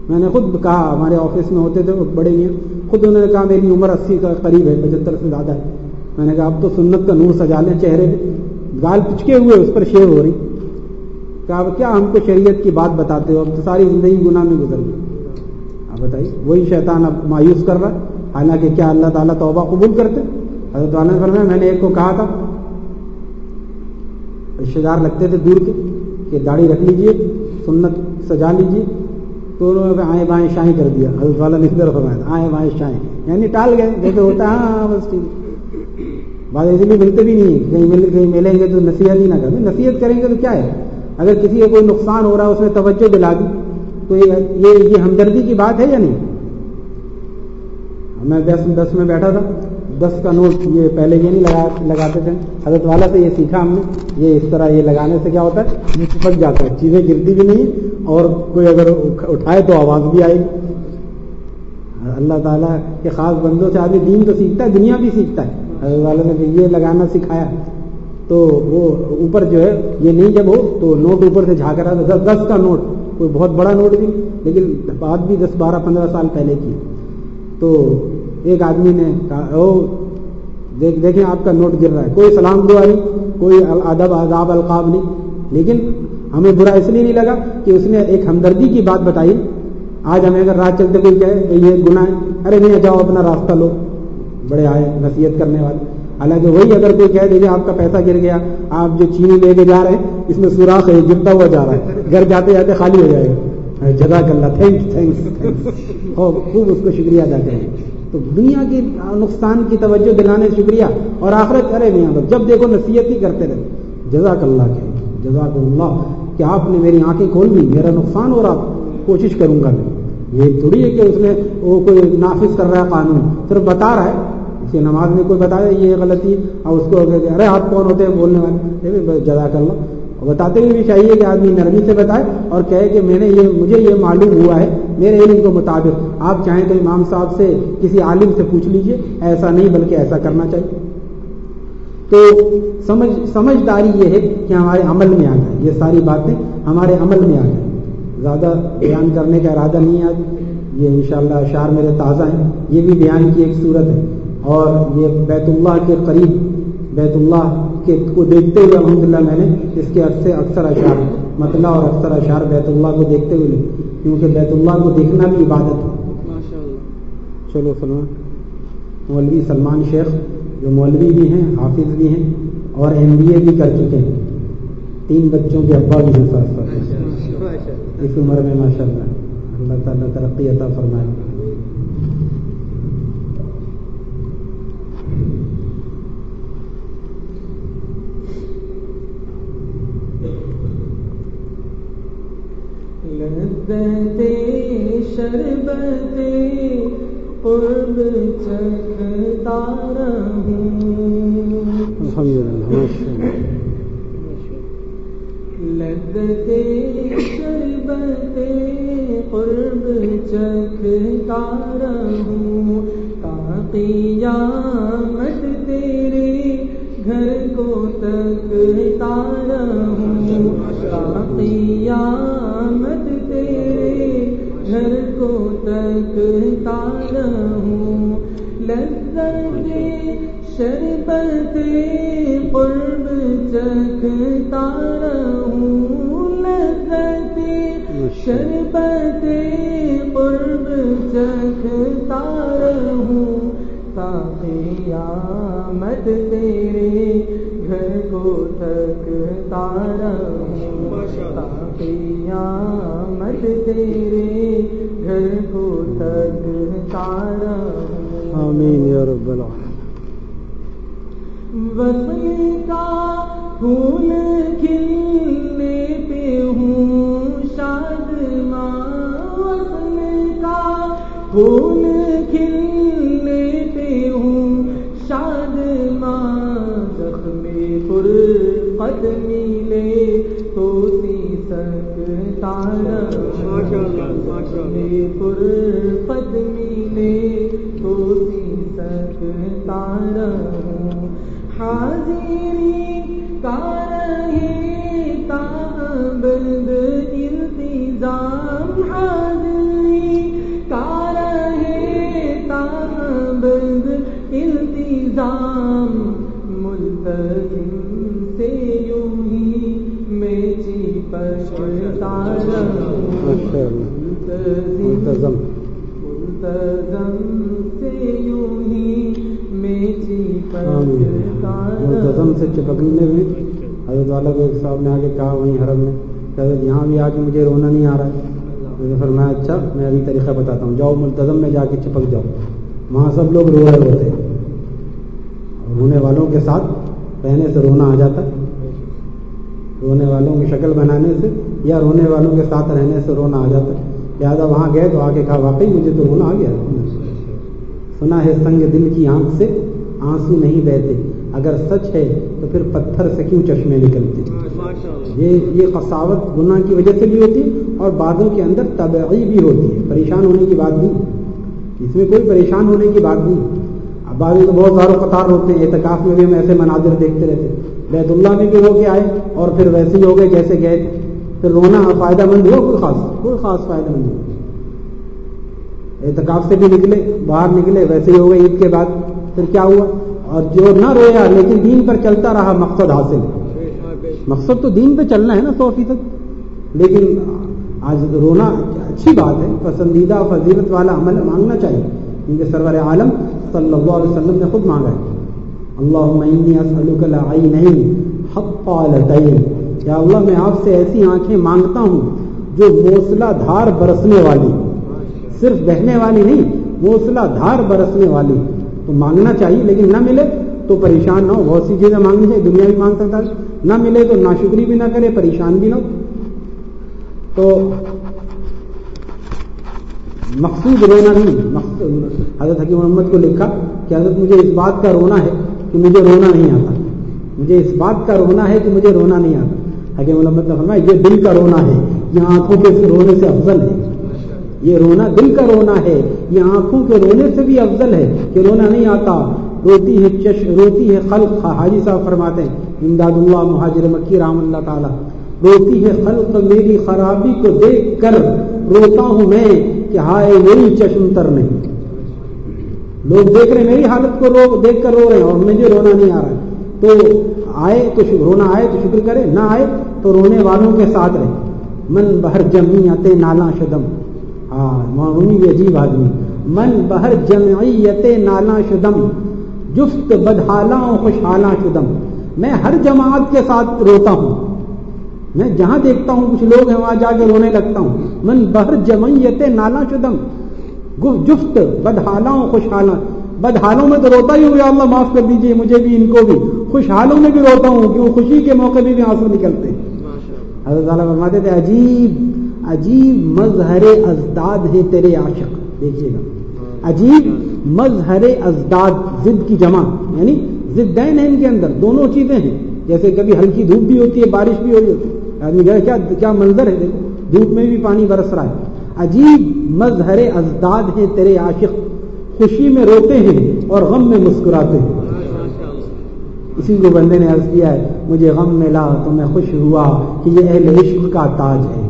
میں نے خود کہا، ہمارے آفس میں ہوتے تھے بڑے ہی خود انہوں نے کہا، میری عمر اسی کا قریب ہے، پچہتر سے زیادہ ہے۔ میں نے کہا، اب تو سنت کا نور سجا لیں چہرے پہ۔ گال پچکے ہوئے، اس پر شیر ہو رہی۔ کہا، اب کیا ہم کو شریعت کی بات بتاتے ہو؟ اب تو ساری زندگی گناہ میں گزر گئی۔ اب بتائیے، وہی شیطان اب مایوس کر رہا ہے۔ حالانکہ کیا اللہ تعالیٰ توبہ قبول کرتے؟ حضرت والا فرمایا، میں نے ایک کو کہا تھا۔ رشتے دار لگتے تھے دور کے، کہ داڑھی رکھ لیجیے، سنت سجا لیجیے۔ تو انہوں نے آئیں بائیں شائیں کر دیا۔ حضرت والا نے ادھر فرمایا آئیں بائیں شائیں۔ یعنی ٹال گئے، جیسے ہوتا ہے ہاں بس ٹھیک۔ بات ایسے بھی ملتے بھی نہیں، کہیں مل کہیں ملیں گے تو نصیحت ہی نہ کریں۔ نصیحت کریں گے تو کیا ہے؟ اگر کسی کا کوئی نقصان ہو رہا ہے، اس نے توجہ دلا دی، تو یہ یہ ہمدردی کی بات ہے یا نہیں؟ میں دس دس میں بیٹھا تھا۔ دس کا نوٹ یہ پہلے یہ نہیں لگا لگاتے تھے۔ حضرت والا سے یہ سیکھا ہم نے یہ اس طرح یہ لگانے سے کیا ہوتا ہے؟ یہ چپک جاتا ہے۔ چیزیں گرتی بھی نہیں اور کوئی اگر اٹھائے تو آواز بھی آئے۔ اللہ تعالیٰ کے خاص بندوں سے آدمی دین تو سیکھتا ہے، دنیا بھی سیکھتا ہے۔ حضرت والا نے یہ لگانا سکھایا۔ تو وہ اوپر جو ہے، یہ نہیں جب ہو تو نوٹ اوپر سے جھانک رہا تھا۔ دس کا نوٹ، کوئی بہت بڑا نوٹ بھی، لیکن بات بھی دس بارہ پندرہ سال پہلے کی۔ تو ایک آدمی نے کہا، او، دیکھ، دیکھیں آپ کا نوٹ گر رہا ہے۔ کوئی سلام دعا نہیں، کوئی ادب آداب القاب نہیں۔ لیکن ہمیں برا اس لیے نہیں لگا کہ اس نے ایک ہمدردی کی بات بتائی۔ آج ہمیں اگر رات چلتے کوئی کہے یہ گناہ ہے، ارے نہیں، جاؤ، اپنا راستہ لو۔ بڑے آئے، نصیحت کرنے والے۔ حالانکہ وہی اگر کوئی کہہ دیجیے آپ کا پیسہ گر گیا، آپ جو چینی لے کے جا رہے ہیں، اس میں سوراخ ہے گرتا ہوا جا رہا ہے۔ گھر جاتے جاتے خالی ہو جائے گا۔ جزاک اللہ تھینکس تھینکس خوب اس کو شکریہ ادا کریں تو دنیا کی نقصان کی توجہ دلانے شکریہ اور آخرت کرے نہیں جب دیکھو نصیحت ہی کرتے رہے۔ جزاک اللہ کے جزاک اللہ کہ آپ نے میری آنکھیں کھول دی میرا نقصان ہو رہا۔ کوشش کروں گا میں۔ یہ تھوڑی ہے کہ اس نے وہ کوئی نافذ کر رہا ہے قانون۔ صرف بتا رہا ہے۔ اسے نماز میں کوئی بتایا، یہ غلطی اور اس کو ارے آپ کون ہوتے ہیں، بولنے والے۔ جزاک اللہ۔ بتاتے ہوئے بھی چاہیے کہ آدمی نرمی سے بتائے اور کہے کہ میں نے یہ مجھے یہ معلوم ہوا ہے، میرے علم کے مطابق۔ آپ چاہیں تو امام صاحب سے کسی عالم سے پوچھ لیجیے، ایسا نہیں بلکہ ایسا کرنا چاہیے۔ تو سمجھ سمجھداری یہ ہے کہ ہمارے عمل میں آ جائے۔ یہ ساری باتیں ہمارے عمل میں آ جائیں۔ زیادہ بیان کرنے کا ارادہ نہیں آج۔ یہ انشاءاللہ اشعار میرے تازہ ہیں۔ یہ بھی بیان کی ایک صورت ہے۔ اور یہ بیت اللہ کے قریب، بیت اللہ کے کو دیکھتے ہوئے الحمدللہ میں نے اس کے سے اکثر اشعار مطلع اور اکثر اشعار بیت اللہ کو دیکھتے ہوئے کیونکہ بیت اللہ کو دیکھنا بھی عبادت ہے۔ چلو سلمان مولوی سلمان شیخ جو مولوی بھی ہیں حافظ بھی ہیں اور ایم بی اے بھی کر چکے ہیں۔ تین بچوں کے ابا بھی ہیں۔ ساتھ ساتھ اس عمر میں ماشاء اللہ اللہ تعالیٰ ترقی عطا فرمائے۔ شربت قرب چکھتا رہوں۔ لذت شربت قرب چکھتا رہوں۔ تا قیامت تیرے گھر کو تکتا رہوں۔ تا قیامت تکتا رہوں لذت شربت قرب چکھتا رہوں لذت شربت قرب چکھتا رہوں تا قیامت تیرے گھر کو تکتا رہوں تا قیامت تیرے پھول کھلنے پہ ہوں شاد وصل کا پھول کھلنے پہ ہوں شاد زخم پر قدمی لے تو سی سکتا زخم پر اچھا میں ابھی طریقہ بتاتا ہوں۔ جاؤ ملتظم میں جا کے چپک جاؤ۔ وہاں سب لوگ رو رہے ہوتے ہیں۔ اور رونے والوں کے ساتھ رہنے سے رونا آ جاتا۔ رونے والوں کی شکل بنانے سے یا رونے والوں کے ساتھ رہنے سے رونا آ جاتا۔ لہٰذا وہاں گئے تو آ کے کہا، واقعی مجھے تو رونا آ گیا۔ سنا ہے سنگ دل کی آنکھ سے آنسو نہیں بہتے۔ اگر سچ ہے تو پھر پتھر سے کیوں چشمے نکلتے؟ یہ یہ قصاوت گناہ کی وجہ سے بھی ہوتی اور بعضوں کے اندر طبعی بھی ہوتی ہے۔ پریشان ہونے کی بات نہیں اس میں کوئی پریشان ہونے کی بات نہیں۔ اب بعض تو بہت زیادہ قطار ہوتے ہیں، اعتکاف میں بھی ہم ایسے مناظر دیکھتے رہتے بیت اللہ میں بھی ہو کے آئے اور پھر ویسے ہی ہو گئے جیسے گئے۔ تھے پھر رونا فائدہ مند ہو، کوئی خاص کوئی خاص فائدہ مند نہیں۔ اعتکاف سے بھی نکلے، باہر نکلے، ویسے ہی ہو گئے عید کے بعد۔ پھر کیا ہوا؟ اور جو نہ رویا، لیکن دین پر چلتا رہا مقصد حاصل۔ مقصد تو دین پہ چلنا ہے نا، سو فیصد۔ لیکن آج رونا اچھی بات ہے، پسندیدہ فضیلت والا عمل مانگنا چاہیے۔ کیونکہ سرور عالم صلی اللہ علیہ وسلم نے خود مانگا ہے۔ اللہ نہیں حق یا اللہ، میں آپ سے ایسی آنکھیں مانگتا ہوں جو موسلا دھار برسنے والی، صرف بہنے والی نہیں، موسلا دھار برسنے والی۔ تو مانگنا چاہیے، لیکن نہ ملے تو پریشان نہ ہو۔ بہت سی چیزیں مانگنی ہے دنیا بھی مانگ سکتا ہے۔ نہ ملے تو ناشکری بھی نہ کرے، پریشان بھی نہ ہو۔ تو مقصود رونا نہیں مقصود حضرت حکیم محمد کو لکھا کہ حضرت مجھے اس بات کا رونا ہے کہ مجھے رونا نہیں آتا۔ مجھے اس بات کا رونا ہے کہ مجھے رونا نہیں آتا۔ حکیم محمد نے فرمایا، یہ دل کا رونا ہے۔ یہ آنکھوں کے رونے سے افضل ہے۔ یہ رونا دل کا رونا ہے۔ یہ آنکھوں کے رونے سے بھی افضل ہے کہ رونا نہیں آتا۔ روتی ہے چش روتی ہے خلق حاجی صاحب فرماتے ہیں، امداد اللہ، مہاجر مکی رام اللہ تعالیٰ۔ روتی ہے خلق میری خرابی کو دیکھ کر روتا ہوں میں کہ ہائے میری چشم تر نہیں۔ لوگ دیکھ رہے میری حالت کو رو دیکھ کر رو رہے ہیں اور مجھے رونا نہیں آ رہا۔ تو آئے تو رونا آئے تو شکر کرے، نہ آئے تو رونے والوں کے ساتھ رہے۔ من بہر جمعیت نالا شدم۔ ہاں معلومی بھی عجیب آدمی۔ من بہر جمعیت نالا شدم۔ جفت بدحالاں خوشحالاں شدم۔ میں ہر جماعت کے ساتھ روتا ہوں۔ میں جہاں دیکھتا ہوں کچھ لوگ ہیں وہاں جا کے رونے لگتا ہوں۔ من بہر جمعیت نالا شدم جفت بدحالاں خوشحالاں۔ بدحالوں میں تو روتا ہی ہوں یا اللہ معاف کر دیجیے مجھے بھی ان کو بھی۔ خوشحالوں میں بھی روتا ہوں کہ وہ خوشی کے موقع بھی, بھی آنسو نکلتے ہیں۔ حضرت تعالیٰ فرماتے تھے عجیب عجیب مظہر ازداد ہے تیرے عاشق۔ دیکھیے گا۔ عجیب مظہر ازداد ضد کی جمع یعنی زدین ہے ان کے اندر دونوں چیزیں ہیں۔ جیسے کبھی ہلکی دھوپ بھی ہوتی ہے بارش بھی ہو رہی ہوتی ہے۔ آدمی کیا کیا منظر ہے؟ دیکھو دھوپ میں بھی پانی برس رہا ہے۔ عجیب مظہر ازداد ہیں تیرے عاشق۔ خوشی میں روتے ہیں اور غم میں مسکراتے ہیں۔ اسی کو بندے نے عرض کیا ہے، مجھے غم ملا تو میں خوش ہوا کہ یہ اہل عشق کا تاج ہے۔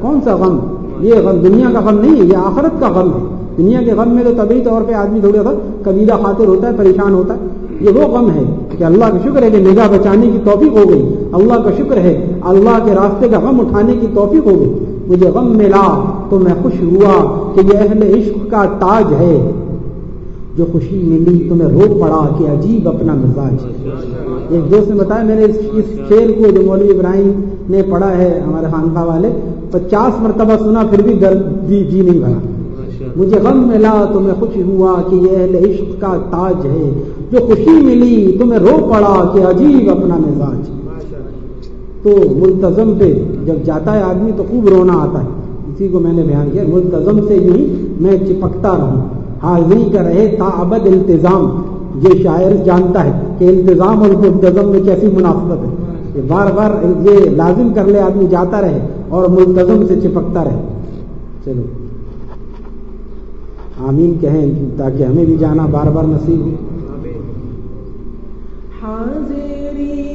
کون سا غم؟ یہ غم دنیا کا غم نہیں ہے، یہ آخرت کا غم ہے۔ دنیا کے غم میں تو طبی طور پہ آدمی تھوڑا سا قبیلہ خاطر ہوتا ہے، پریشان ہوتا ہے۔ یہ وہ غم ہے کہ اللہ کا شکر ہے کہ نگاہ بچانے کی توفیق ہو گئی۔ اللہ کا شکر ہے، اللہ کے راستے کا غم اٹھانے کی توفیق ہو گئی۔ مجھے غم ملا تو میں خوش ہوا کہ یہ اہل عشق کا تاج ہے۔ جو خوشی ملی تو میں رو پڑا کہ عجیب اپنا مزاج ایک دوست نے بتایا، میں نے اس شعر کو جو مولوی ابراہیم نے پڑھا ہے ہمارے خانقاہ والے، پچاس مرتبہ سنا پھر بھی درد جی نہیں بھرا۔ مجھے غم ملا تو میں خوش ہوا کہ یہ اہل عشق کا تاج ہے۔ جو خوشی ملی تو میں رو پڑا کہ عجیب اپنا مزاج۔ تو ملتظم پہ جب جاتا ہے آدمی تو خوب رونا آتا ہے۔ اسی کو میں نے بیان کیا ملتظم سے یوں میں چپکتا رہوں۔ حاضری کا رہے تا ابد التظام یہ شاعر جانتا ہے کہ التظام اور ملتظم میں کیسی منافقت ہے۔ کہ بار بار یہ لازم کر لے آدمی جاتا رہے اور ملتظم سے چپکتا رہے۔ چلو۔ آمین کہیں، تاکہ ہمیں بھی جانا بار بار نصیب ہو۔ حاضری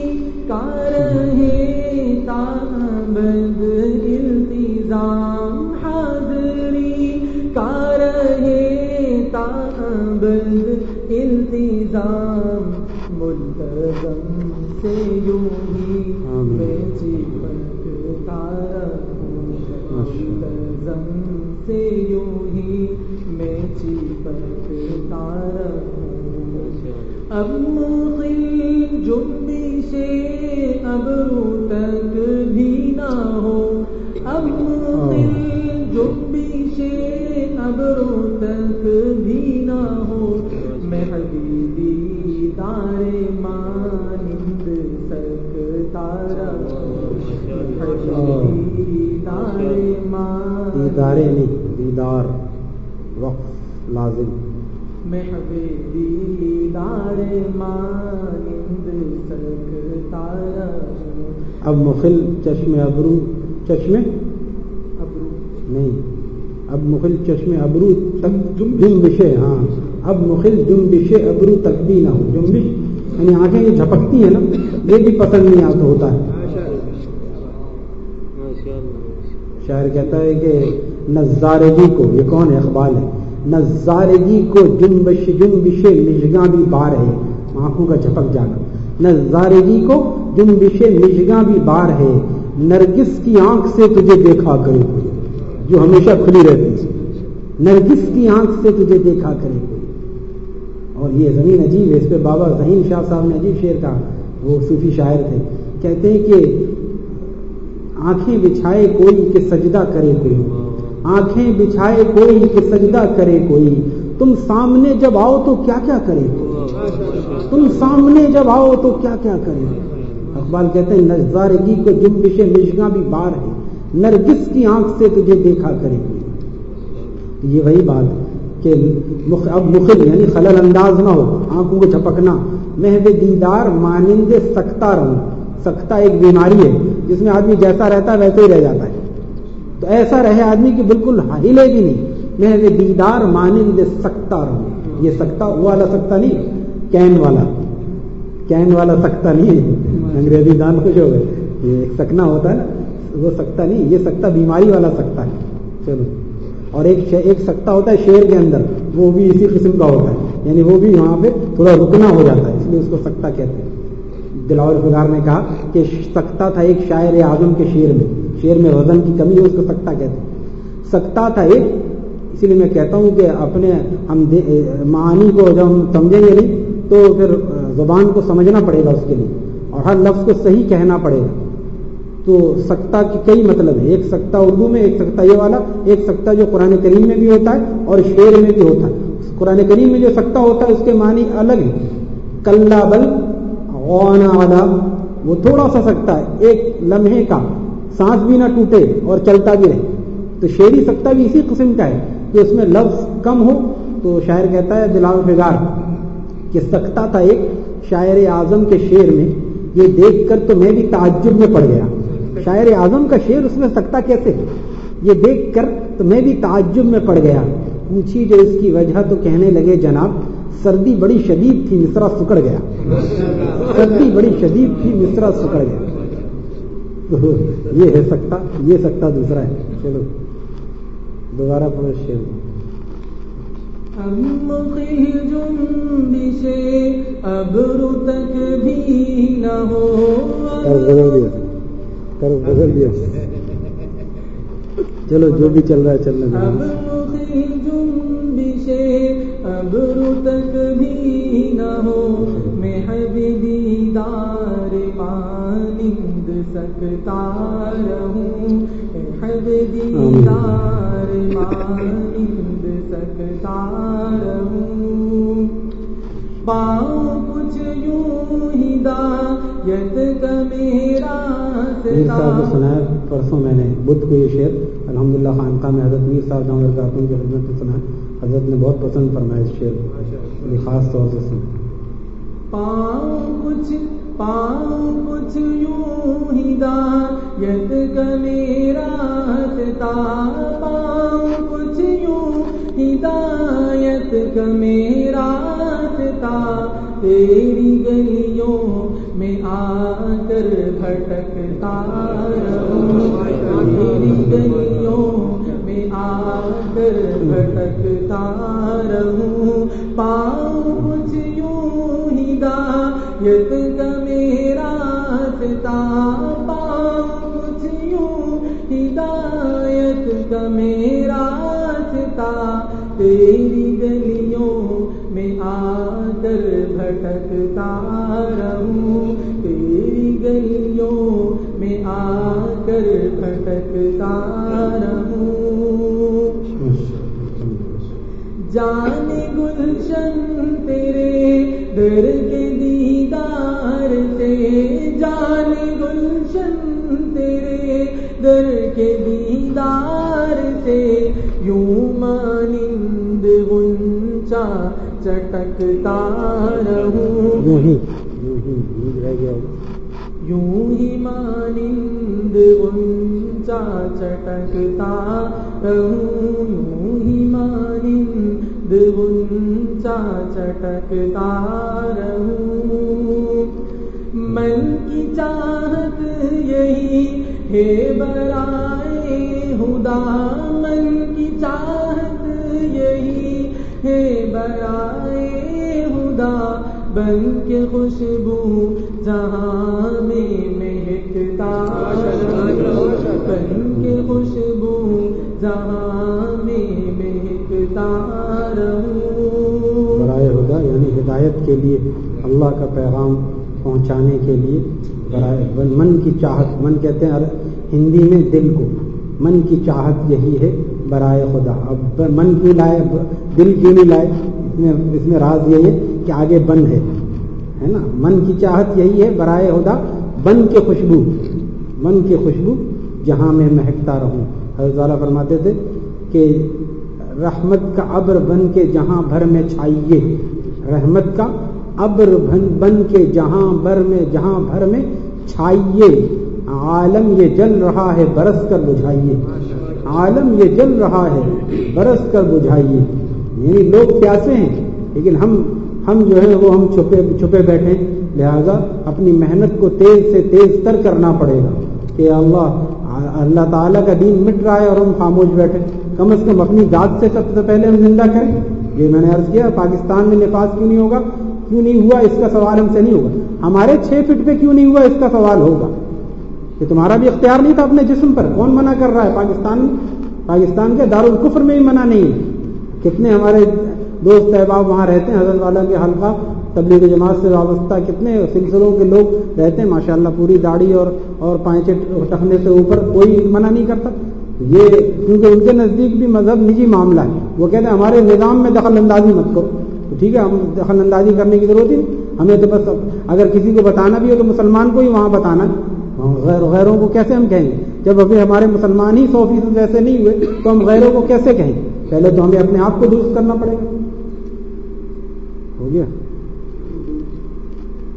کار ہے تابد التظام حاضری کار ہے تابد التظام ملتظم سے یوں ہی میں چپکتا رہوں ملتظم سے یوں ہی میں چپکتا رہوں۔ اب ابرو تک بھی نہ ہو۔ اب مخل جنبش ابرو تک بھی نہ ہو۔ میں حبیبی دار مانند سکتا رہوں حبیبی دار مانند دیدارے نہیں دیدار وقف لازم۔ میں دیدار مانند سکتا رہوں اب مخل چشم ابرو چشم؟ ابرو نہیں، اب مخل چشم ابرو تک جنبشے ہاں۔ اب مخل جنبشے ابرو تک بھی نہ ہو۔ جنبش یعنی آنکھیں یہ جھپکتی ہیں نا، یہ بھی پسند نہیں آتا ہوتا۔ ہے شاعر کہتا ہے کہ نظارگی کو، یہ کون ہے؟ اقبال ہے۔ نظارگی کو جنبش جنبش مشگاں بھی بار ہے۔ آنکھوں کا جھپک جانا۔ نظارگی کو جنبش مشگاں بھی بار ہے نرگس کی آنکھ سے تجھے دیکھا کرے کوئی جو ہمیشہ کھلی رہتی ہے۔ نرگس کی آنکھ سے تجھے دیکھا کرے کوئی اور یہ زمین عجیب ہے۔ اس پہ بابا ذہین شاہ صاحب نے عجیب شعر کہا وہ صوفی شاعر تھے۔ کہتے ہیں کہ آنکھیں بچھائے کوئی کہ سجدہ کرے کوئی۔ آنکھیں بچھائے کوئی کہ سجدہ کرے کوئی۔ تم سامنے جب آؤ تو کیا کیا کرے تم سامنے جب آؤ تو کیا کیا کرے اقبال کہتے ہیں نظارگی کو جنبش مشگاں بھی بار ہے۔ نرگس کی آنکھ سے تجھے دیکھا کرے کوئی یہ وہی بات کہ اب مخل یعنی خلل انداز نہ ہو، آنکھوں کو جھپکنا۔ محو دیدار مانند سکتا رہوں۔ سکتا ایک بیماری ہے، جس میں آدمی جیسا رہتا ہے ویسے ہی رہ جاتا ہے۔ تو ایسا رہے آدمی کہ بالکل ہلے بھی نہیں۔ میں دیدار مانند سکتا رہوں۔ یہ سکتا، وہ والا سکتا نہیں۔ کین والا۔ کین والا سکتا نہیں ہے۔ انگریزی دان خوش ہو گئے۔ یہ سکنا ہوتا ہے وہ سکتا نہیں، یہ سکتا بیماری والا سکتا ہے۔ چلو۔ اور ایک ایک سکتا ہوتا ہے شیر کے اندر۔ وہ بھی اسی قسم کا ہوتا ہے۔ یعنی وہ بھی وہاں پہ تھوڑا رکنا ہو جاتا ہے، اس لیے اس کو سکتا کہتے ہیں۔ دلاور فگار نے کہا کہ سکتا تھا ایک شاعر اعظم کے شیر میں۔ شیر میں وزن کی کمی ہے، اس کو سکتا کہتے ہیں۔ سکتا تھا ایک، اسی لیے میں کہتا ہوں کہ اپنے ہم معانی کو جب ہم سمجھیں گے نہیں تو پھر زبان کو سمجھنا پڑے گا اس کے لیے اور ہر لفظ کو صحیح کہنا پڑے گا تو سکتا کی کئی مطلب ہے ایک سکتا اردو میں، ایک سکتا یہ والا، ایک سکتا جو قرآن کریم میں بھی ہوتا ہے اور شعر میں بھی ہوتا ہے قرآن کریم میں جو سکتا ہوتا ہے اس کے معنی الگ ہے کلّا بل والا، وہ تھوڑا سا سکتا ہے، ایک لمحے کا سانس بھی نہ ٹوٹے اور چلتا بھی رہے تو شعری سکتا بھی اسی قسم کا ہے کہ اس میں لفظ کم ہو تو شاعر کہتا ہے دلاؤ بگار کہ سکتا تھا ایک شاعر اعظم کے شعر میں، یہ دیکھ کر تو میں بھی تعجب میں پڑ گیا۔ شاعر اعظم کا شعر اس میں سکتا کیسے یہ دیکھ کر تو میں بھی تعجب میں پڑ گیا۔ پوچھی جو اس کی وجہ تو کہنے لگے، جناب، سردی بڑی شدید تھی مصرا سکڑ گیا۔ سردی بڑی شدید تھی مصرا سکڑ گیا۔ یہ ہے سکتا، یہ سکتا دوسرا ہے۔ چلو، دوبارہ پڑھو شیر ہم جنبش ابرو تک بھی نہ ہو بدل دیا چلو جو بھی چل رہا ہے چلنے اب دو مخی ابرو تک بھی نہ ہو محب دیدار مانند سکتا رہوں۔ سکتا پاؤں کچھ یوں ہدایت کا میرا میر جی صاحب کو سنا پرسوں میں نے بدھ کو یہ شعر، الحمدللہ خانقاہ میں حضرت میر صاحب جامع کارکن کی خدمت میں سنا حضرت نے بہت پسند فرمایا اس شعر کو۔ خاص طور سے سنا پاؤں کچھ پاؤں کچھ یوں ہدایت کا میرا ستا پاؤں کچھ یوں ہدایت کا میرا ستا تیری گلیوں میں آ کر بھٹکتا رہوں تیری گلیوں میں آ کر بھٹکتا رہوں پاؤں ہدایت کا میرا ستا پاؤں کچھ یوں ہدایت کا میرا ستا تیری گلیوں میں آ کر بھٹکتا رہوں۔ کہتے ہیں ہندی میں دل کو۔ من کی چاہت یہی ہے، برائے خدا۔ اب من کیوں لائے، دل کیوں نہیں لائے، اس میں اس میں راز یہ ہے کہ آگے بن ہے۔ ہے نا؟ من کی چاہت یہی ہے، برائے خدا، بن کے خوشبو۔ من کی خوشبو، جہاں میں مہکتا رہوں۔ حضرت والا فرماتے تھے کہ رحمت کا ابر بن کے جہاں بھر میں چھائیے۔ رحمت کا ابر بن بن کے جہاں بھر میں، جہاں بھر میں چھائیے۔ عالم یہ جل رہا ہے، برس کر بجھائیے۔ عالم یہ جل رہا ہے، برس کر بجھائیے۔ یعنی لوگ پیاسے ہیں، لیکن ہم ہم جو ہے وہ ہم چھپے چھپے بیٹھے لہذا اپنی محنت کو تیز سے تیز تر کرنا پڑے گا کہ اللہ اللہ تعالیٰ کا دین مٹ رہا ہے اور ہم خاموش بیٹھے کم از کم اپنی ذات سے سب سے پہلے ہم زندہ کریں۔ یہ میں نے عرض کیا، پاکستان میں نفاذ کیوں نہیں ہوگا؟ کیوں نہیں ہوا؟ اس کا سوال ہم سے نہیں ہوگا۔ ہمارے چھ فٹ پہ کیوں نہیں ہوا؟ اس کا سوال ہوگا۔ کہ تمہارا بھی اختیار نہیں تھا اپنے جسم پر۔ کون منع کر رہا ہے؟ پاکستان پاکستان کے دارالکفر میں بھی منع نہیں۔ ہے کتنے ہمارے دوست احباب وہاں رہتے ہیں، حضرت والا کے حلقہ، تبلیغ جماعت سے وابستہ کتنے سلسلوں کے لوگ رہتے ہیں۔ ماشاءاللہ پوری داڑھی اور اور پائچے ٹکنے سے اوپر کوئی منع نہیں کرتا۔ یہ کیونکہ ان کے نزدیک بھی مذہب نجی معاملہ ہے۔ وہ کہتے ہیں ہمارے نظام میں دخل اندازی مت کرو۔ تو ٹھیک ہے، ہم دخل اندازی کرنے کی ضرورت ہی ہمیں تو بس اگر کسی کو بتانا بھی ہو تو مسلمان کو ہی وہاں بتانا۔ غیر غیروں کو کیسے ہم کہیں گے؟ جب ابھی ہمارے مسلمان ہی سو فیصد ایسے نہیں ہوئے، تو ہم غیروں کو کیسے کہیں پہلے تو ہمیں اپنے آپ کو درست کرنا پڑے گا۔ ہو گیا؟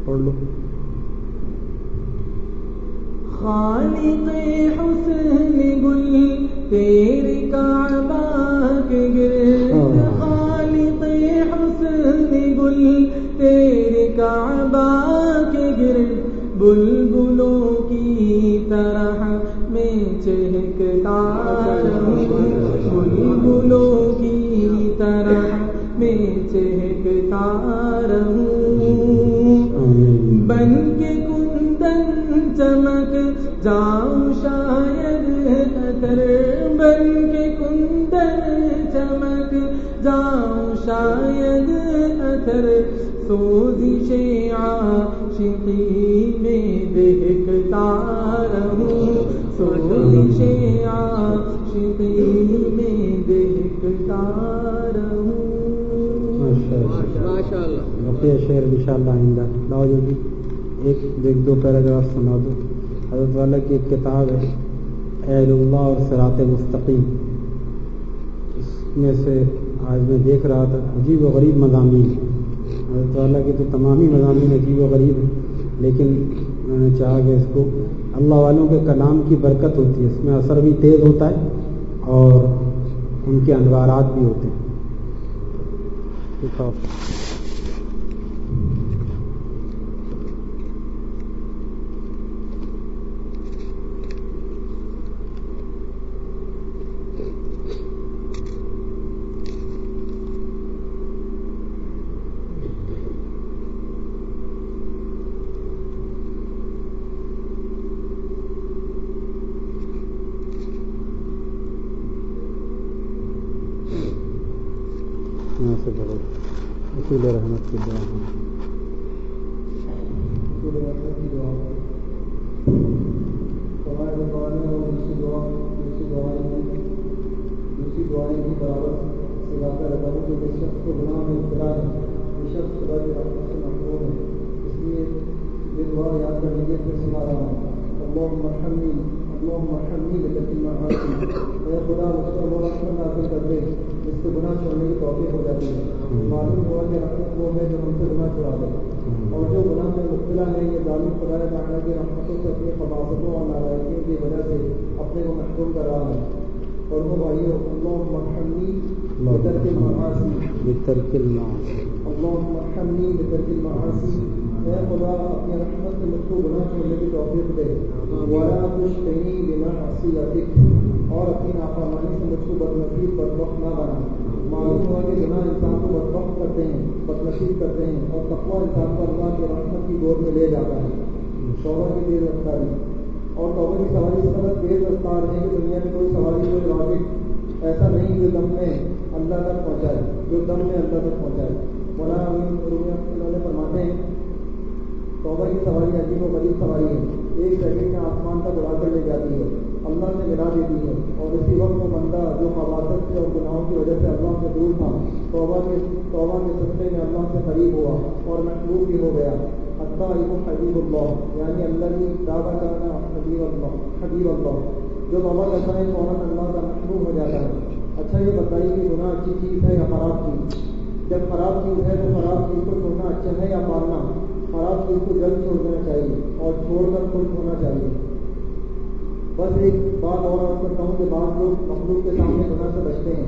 پڑھ لو۔ خالق حسن گل تیرے ایک سنا دو۔ حضرت والا کی ایک کتاب ہے، اہل اللہ اور سرات مستقیم۔ اس میں سے آج میں دیکھ رہا تھا، عجیب و غریب مضامین۔ حضرت والا کے تو تمام ہی مضامین عجیب و غریب ہیں، لیکن میں نے چاہا کہ اس کو اللہ والوں کے کلام کی برکت ہوتی ہے۔ اس میں اثر بھی تیز ہوتا ہے اور ان کے انوارات بھی ہوتے ہیں دکھاؤ یہاں سے پڑھو اصول رحمت کی دعا دوسری دعائیں بھی برابر سے رہتا ہوں کہ جس شخص کو گناہ میں ابتلا ہے شخص خدا کے رحمت سے ہے، اس لیے یہ دعا یاد کر لیجیے پھر سنا رہا ہوں۔ اللہ مرحمی اللہ مرحمی لیکن اے خدا مجھ پر وہ رحمت نازل کر دے جس سے گناہ چھوڑنے کی توفیق ہو جاتی ہے. معلوم ہوا کہ رحمت وہ ہے جو ہم سے گناہ چھڑا دے. اور جو گناہ میں مبتلا ہے یہ ظالم خدا تعالیٰ کی رحمتوں سے اپنی خباستوں اور ناراضگیوں کی وجہ سے اپنے کو محروم کر رہا ہے اور وہ بھائیو اللہ مرحمی بترک المعاصی. بترک المعاصی. اللہ مرحمی بترک المعاصی. اے خدا اپنی رحمت سے مجھ کو گناہ چھوڑنے کی توفیق دے ولا تشتہی بما عصیتک اور اپنی نافرمانی سے مجھ کو بدنصیب بدبخت نہ بنا معلوم ہوا کہ گناہ انسان کو بدبخت کرتے ہیں بدنصیب کرتے ہیں اور تقوی انسان کو اللہ کی رحمت کی گود میں لے جاتا ہے شعبہ کی تیز رفتاری اور توبہ کی سواری اس قدر تیز رفتار ہے کہ دنیا میں کوئی سواری کوئی راکٹ ایسا نہیں جو دم میں اللہ تک پہنچائے جو دم میں اللہ تک پہنچائے مولانا فرماتے ہیں توبہ کی سواری عجیب و غریب سواری ہے ایک سیکنڈ میں آسمان تک اڑا کر لے جاتی ہے۔ اللہ سے ملا دیتی ہے۔ اور اسی وقت وہ بندہ جو خواصت سے اور گناہوں کی وجہ سے اللہ سے دور تھا، توبہ کے توبہ کے سستے میں اللہ سے قریب ہوا اور محبوب بھی ہو گیا۔ حتیٰ حبیب اللہ یعنی اللہ کی دعویٰ کرنا حبیب اللہ حبیب اللہ۔ جو توبہ کرتا ہے فوراً اللہ کا محبوب ہو جاتا ہے۔ اچھا یہ بتائیے کہ گناہ اچھی چیز ہے یا خراب چیز؟ جب خراب چیز ہے تو خراب چیز کو چھوڑنا اچھا ہے یا پالنا؟ خراب چیز کو جلد چھوڑ دینا چاہیے اور چھوڑ کر خوش ہونا چاہیے۔ بس ایک بات اور آپ کرتا ہوں کہ بعض لوگ مخلوق کے سامنے گناہ سے بچتے ہیں۔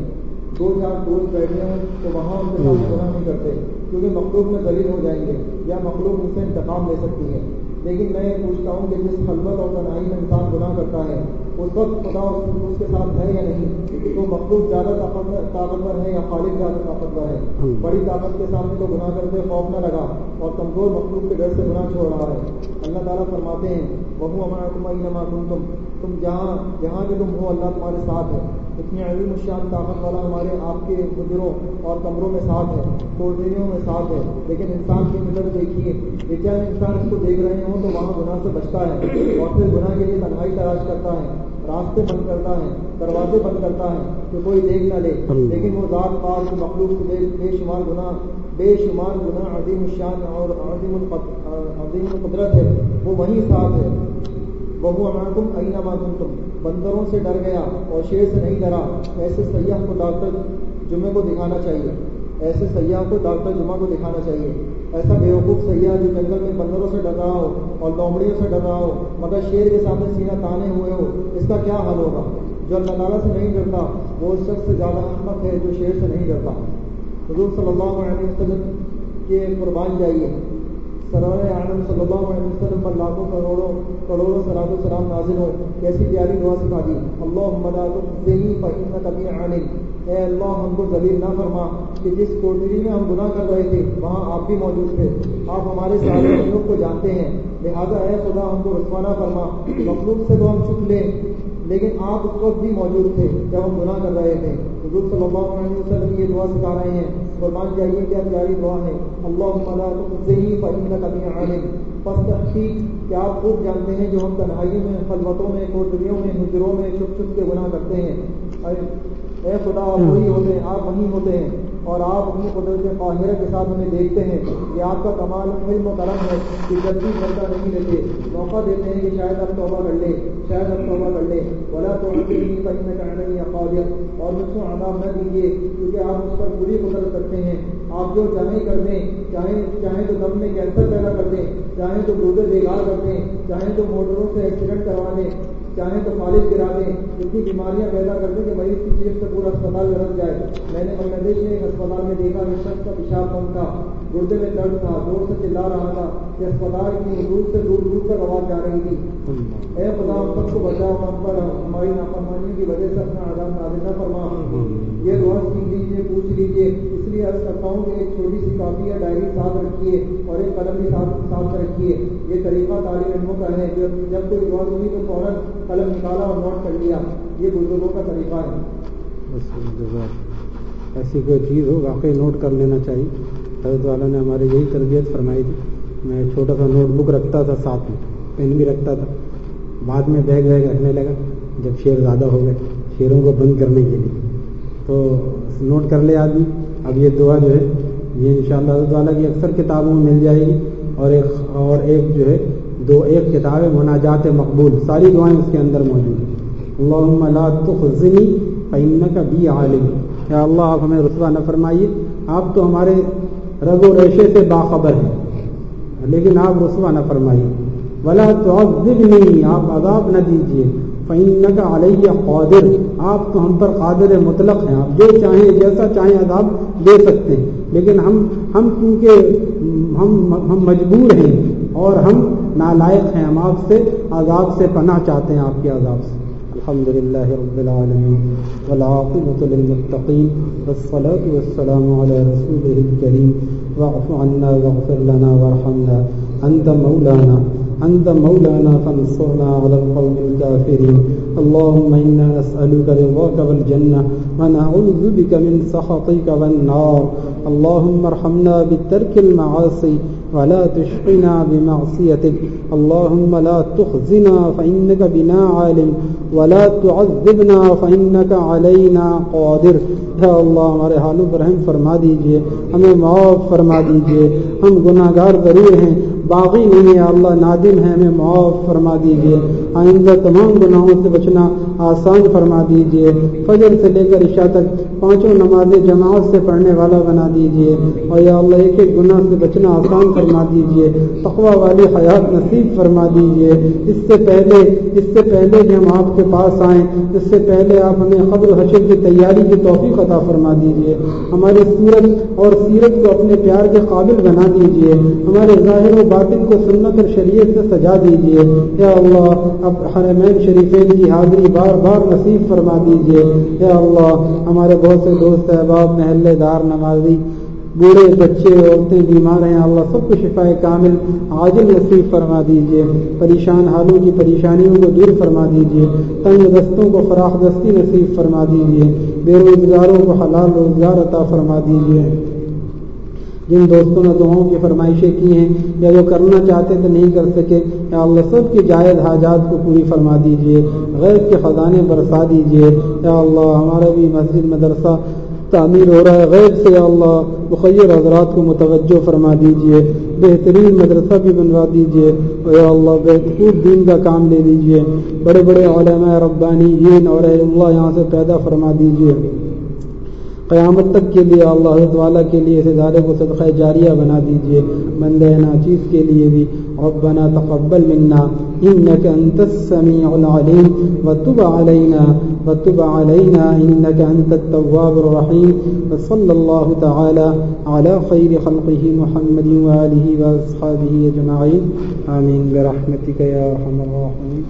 دو چار دوست بیٹھے ہوں تو وہاں ان کے سامنے گناہ نہیں کرتے کیونکہ مخلوق میں دلیل ہو جائیں گے یا مخلوق ان سے انتقام لے سکتی ہے۔ لیکن میں یہ پوچھتا ہوں کہ جس خلبت اور تنہائی میں انسان گناہ کرتا ہے اس وقت خدا اس کے ساتھ ہے یا نہیں؟ تو مخلوق زیادہ طاقتور ہے یا خالد زیادہ طاقتور ہے؟ بڑی طاقت کے سامنے تو گناہ کرتے خوف نہ لگا اور کمزور مخلوق کے ڈر سے گناہ چھوڑ رہا ہے۔ اللہ تعالیٰ فرماتے ہیں بہو ہمارا تم تم تم جہاں جہاں بھی تم ہو اللہ تمہارے ساتھ ہے۔ اتنی علم الشان طاقت والا ہمارے آپ کے گزروں اور کمروں میں ساتھ ہے کوٹریوں میں ساتھ ہے۔ لیکن انسان کی نظر دیکھیے جب انسان اس کو دیکھ رہے ہوں تو وہاں گناہ سے بچتا ہے اور پھر گناہ کے لیے تنہائی تلاش کرتا ہے۔ راستے بند کرتا ہے دروازے بند کرتا ہے کہ کوئی دیکھ نہ لے۔ لیکن وہ ذات پاک مخلوق سے بے شمار گناہ بے شمار گناہ عظیم الشان اور عظیم عظیم القدرت ہے۔ وہ وہیں ساتھ ہے۔ وہ تم اینا معلوم تم بندروں سے ڈر گیا اور شیر سے نہیں ڈرا۔ ایسے سیاح کو ڈاکٹر جمعے کو دکھانا چاہیے۔ ایسے سیاح کو ڈاکٹر جمعہ کو دکھانا چاہیے۔ ایسا بیوقوف سیاح جو جنگل میں بندروں سے ڈرا ہو اور لومڑیوں سے ڈرا ہو، مگر شیر کے سامنے سینہ تانے ہوئے ہو، اس کا کیا حل ہوگا؟ جو اللہ تعالیٰ سے نہیں ڈرتا، وہ اس شخص سے زیادہ احمد ہے جو شیر سے نہیں ڈرتا۔ حضور صلی اللہ علیہ وسلم کے قربان جائیے۔ سرور عالم صلی اللہ علیہ وسلم پر لاکھوں کروڑوں کروڑوں سلاد السلام نازل ہو، کیسی پیاری دعا سکھا دی۔ اللہ مداحی فہیم کبھی عالم۔ اے اللہ، ہم کو ذلیل نہ فرما کہ جس کوٹری میں ہم گناہ کر رہے تھے، وہاں آپ بھی موجود تھے۔ آپ ہمارے سارے مخلوق کو جانتے ہیں۔ لہٰذا اے خدا، ہم کو رسوانہ فرما مخلوق سے تو ہم چھپ لیں، لیکن آپ اس وقت بھی موجود تھے جب ہم گناہ کر رہے تھے۔ حضور صلی اللہ علیہ وسلم یہ دعا سکھا رہے ہیں۔ قربان چاہیے کیا پیاری دعا ہے۔ اللہ فہیم کبھی عالم پس تحقیق کہ آپ خوب جانتے ہیں جو ہم تنہائیوں میں، خلوتوں میں، کوٹریوں میں حجروں میں، چھپ چھپ کے گناہ کرتے ہیں۔ اے خدا، آپ وہی ہوتے ہیں، آپ وہی ہوتے ہیں۔ اور آپ اپنی قدرت قاہرہ کے ساتھ ہمیں دیکھتے ہیں کہ آپ کا کمال علم و کرم ہے کہ جب بھی بندہ نہیں لیتے موقع دیتے ہیں کہ شاید آپ توبہ کر لیں، شاید آپ توبہ کر لیں۔ بولا تو میں کہنا نہیں اور مجھ کو آداب نہ دیجیے کیونکہ آپ اس پر پوری قدرت کرتے ہیں۔ آپ جو چاہیں کر دیں، چاہیں چاہیں تو دم میں کینسر پیدا کر دیں، چاہیں تو گردے بےگار کر دیں، چاہیں تو موٹروں سے ایکسیڈنٹ کروا دیں۔ چاہیں تو کالج گرا دیں اتنی بیماریاں پیدا کر دیں کہ مریض کی چیز سے پورا اسپتال رکھ جائے۔ میں نے بنگلہ دیش میں ایک اسپتال میں دیکھا کہ شخص کا پیشاب بند تھا۔ گردے میں درد تھا، زور سے چلا رہا تھا کہ اسپتال کی دور سے دور دور تک آواز جا رہی تھی۔ اے خدا، ہم سب کو بچاؤ ہم پر ہماری نافرمانی کی وجہ سے اپنا آزاد نازل نہ فرما۔ یہ دعا سیکھ لیجیے پوچھ لیجیے اس لیے عرض کرتا ہوں کہ ایک چھوٹی سی کاپی یا ڈائری ساتھ رکھیے اور ایک قلم بھی ساتھ ساتھ رکھیے۔ یہ طریقہ طالب علموں کا ہے۔ جب کوئی دعا ہوئی تو فوراً قلم نکالا اور نوٹ کر لیا. یہ بزرگوں کا طریقہ ہے۔ ایسی کوئی چیز ہو، واقعی نوٹ کر لینا چاہیے۔ حضرت والا نے ہماری یہی تربیت فرمائی تھی۔ میں چھوٹا سا نوٹ بک رکھتا تھا ساتھ میں، پین بھی رکھتا تھا۔ بعد میں بیگ ویگ رکھنے لگا، جب شیر زیادہ ہو گئے شیروں کو بند کرنے کے لیے۔ تو نوٹ کر لے آدمی۔ اب یہ دعا جو ہے، یہ ان شاء اللہ حضرت والا کی اکثر کتابوں میں مل جائے گی۔ اور ایک اور ایک جو ہے دو، ایک کتاب مناجات مقبول، ساری دعائیں اس کے اندر موجود ہیں۔ اللہ لا تخزنی فإنک بی عالم۔ یا اللہ، آپ ہمیں رسوا نہ فرمائیے۔ آپ تو ہمارے رگ و ریشے سے باخبر ہیں، لیکن آپ رسوا نہ فرمائیے۔ ولا تعذبنی، آپ عذاب نہ دیجیے۔ فإنک علیہ قادر۔ آپ تو ہم پر قادر مطلق ہیں۔ آپ جو چاہیں، جیسا چاہیں عذاب دے سکتے ہیں۔ لیکن ہم ہم کیونکہ ہم ہم مجبور ہیں اور ہم نالائق ہیں ہم آپ سے عذاب سے، پناہ چاہتے ہیں آپ کے عذاب سے۔ الحمد لله رب العالمين والعاقبة للمتقين والصلاة والسلام على رسوله الكريم واعف عنا واغفر لنا وارحمنا۔ أنت مولانا أنت مولانا فانصرنا على القوم الكافرين اللهم إنا نسألك رضاك والجنة ونعوذ بك من سخطك والنار۔ اللهم ارحمنا بالترك المعاصي ولا تشقنا بمعصيتك. اللهم لا تخزنا فإنك بنا عالم، ولا تعذبنا فإنك علينا قادر. یا اللہ، ہمارے حالوں پر رحم فرما دیجیے، ہمیں معاف فرما دیجیے، ہم گناہ گار ضرور ہیں، باغی نہیں ہے اللہ، نادم ہے ہمیں معاف فرما دیجیے۔ آئندہ تمام گناہوں سے بچنا آسان فرما دیجیے، فجر سے لے کر عشاء تک پانچوں نمازیں جماعت سے پڑھنے والا بنا دیجیے۔ اور یا اللہ، ایک ایک گناہ سے بچنا آسان فرما دیجیے۔ تقوی والی حیات نصیب فرما دیجیے۔ اس سے پہلے، اس سے پہلے کہ ہم آپ کے پاس آئیں۔ اس سے پہلے آپ ہمیں قبر حشر کی تیاری کی توفیق عطا فرما دیجیے۔ ہماری صورت اور سیرت کو اپنے پیار کے قابل بنا دیجیے۔ ہمارے ظاہر و باطن کو سنت اور شریعت سے سجا دیجیے۔ یا اللہ، اب حرمین شریفین کی حاضری بار بار نصیب فرما دیجیے۔ یا اللہ، ہمارے بہت سے دوست، احباب، محلے دار، نمازی، بوڑھے، بچے، عورتیں، بیمار ہیں، اللہ سب کو شفا کامل، عاجل نصیب فرما دیجیے۔ پریشان حالوں کی پریشانیوں کو دور فرما دیجیے۔ تنگ دستوں کو فراخ دستی نصیب فرما دیجیے۔ بے روزگاروں کو حلال روزگار عطا فرما دیجیے۔ جن دوستوں نے دعاؤں کی فرمائشیں کی ہیں، یا جو کرنا چاہتے تھے نہیں کر سکے، یا اللہ سب کی جائز حاجات کو پوری فرما دیجیے غیر کے خزانے برسا دیجیے۔ یا اللہ، ہمارا بھی مسجد، مدرسہ تعمیر ہو رہا ہے غیر سے یا اللہ مخیر حضرات کو متوجہ فرما دیجیے، بہترین مدرسہ بھی بنوا دیجیے۔ یا اللہ بہتر دین کا کام لے لیجیے۔ بڑے بڑے علماء ربانی جین اور اللہ یہاں سے پیدا فرما دیجیے۔ قیامت تک کے لیے اللہ حضرت والا کے لیے اس ادارے کو صدقہ جاریہ بنا دیجیے مندہ ناچیز کے لیے بھی، ربنا تقبل منا إنك أنت السميع العليم وتب علينا وتب علينا إنك أنت التواب الرحيم وصلى الله تعالى على خير خلقه محمد وآله وأصحابه أجمعين آمين برحمتك يا أرحم الراحمين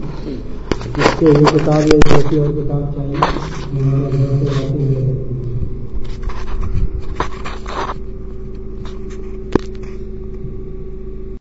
اس کو یہ کتاب یا ایسی اور کتاب چاہیے.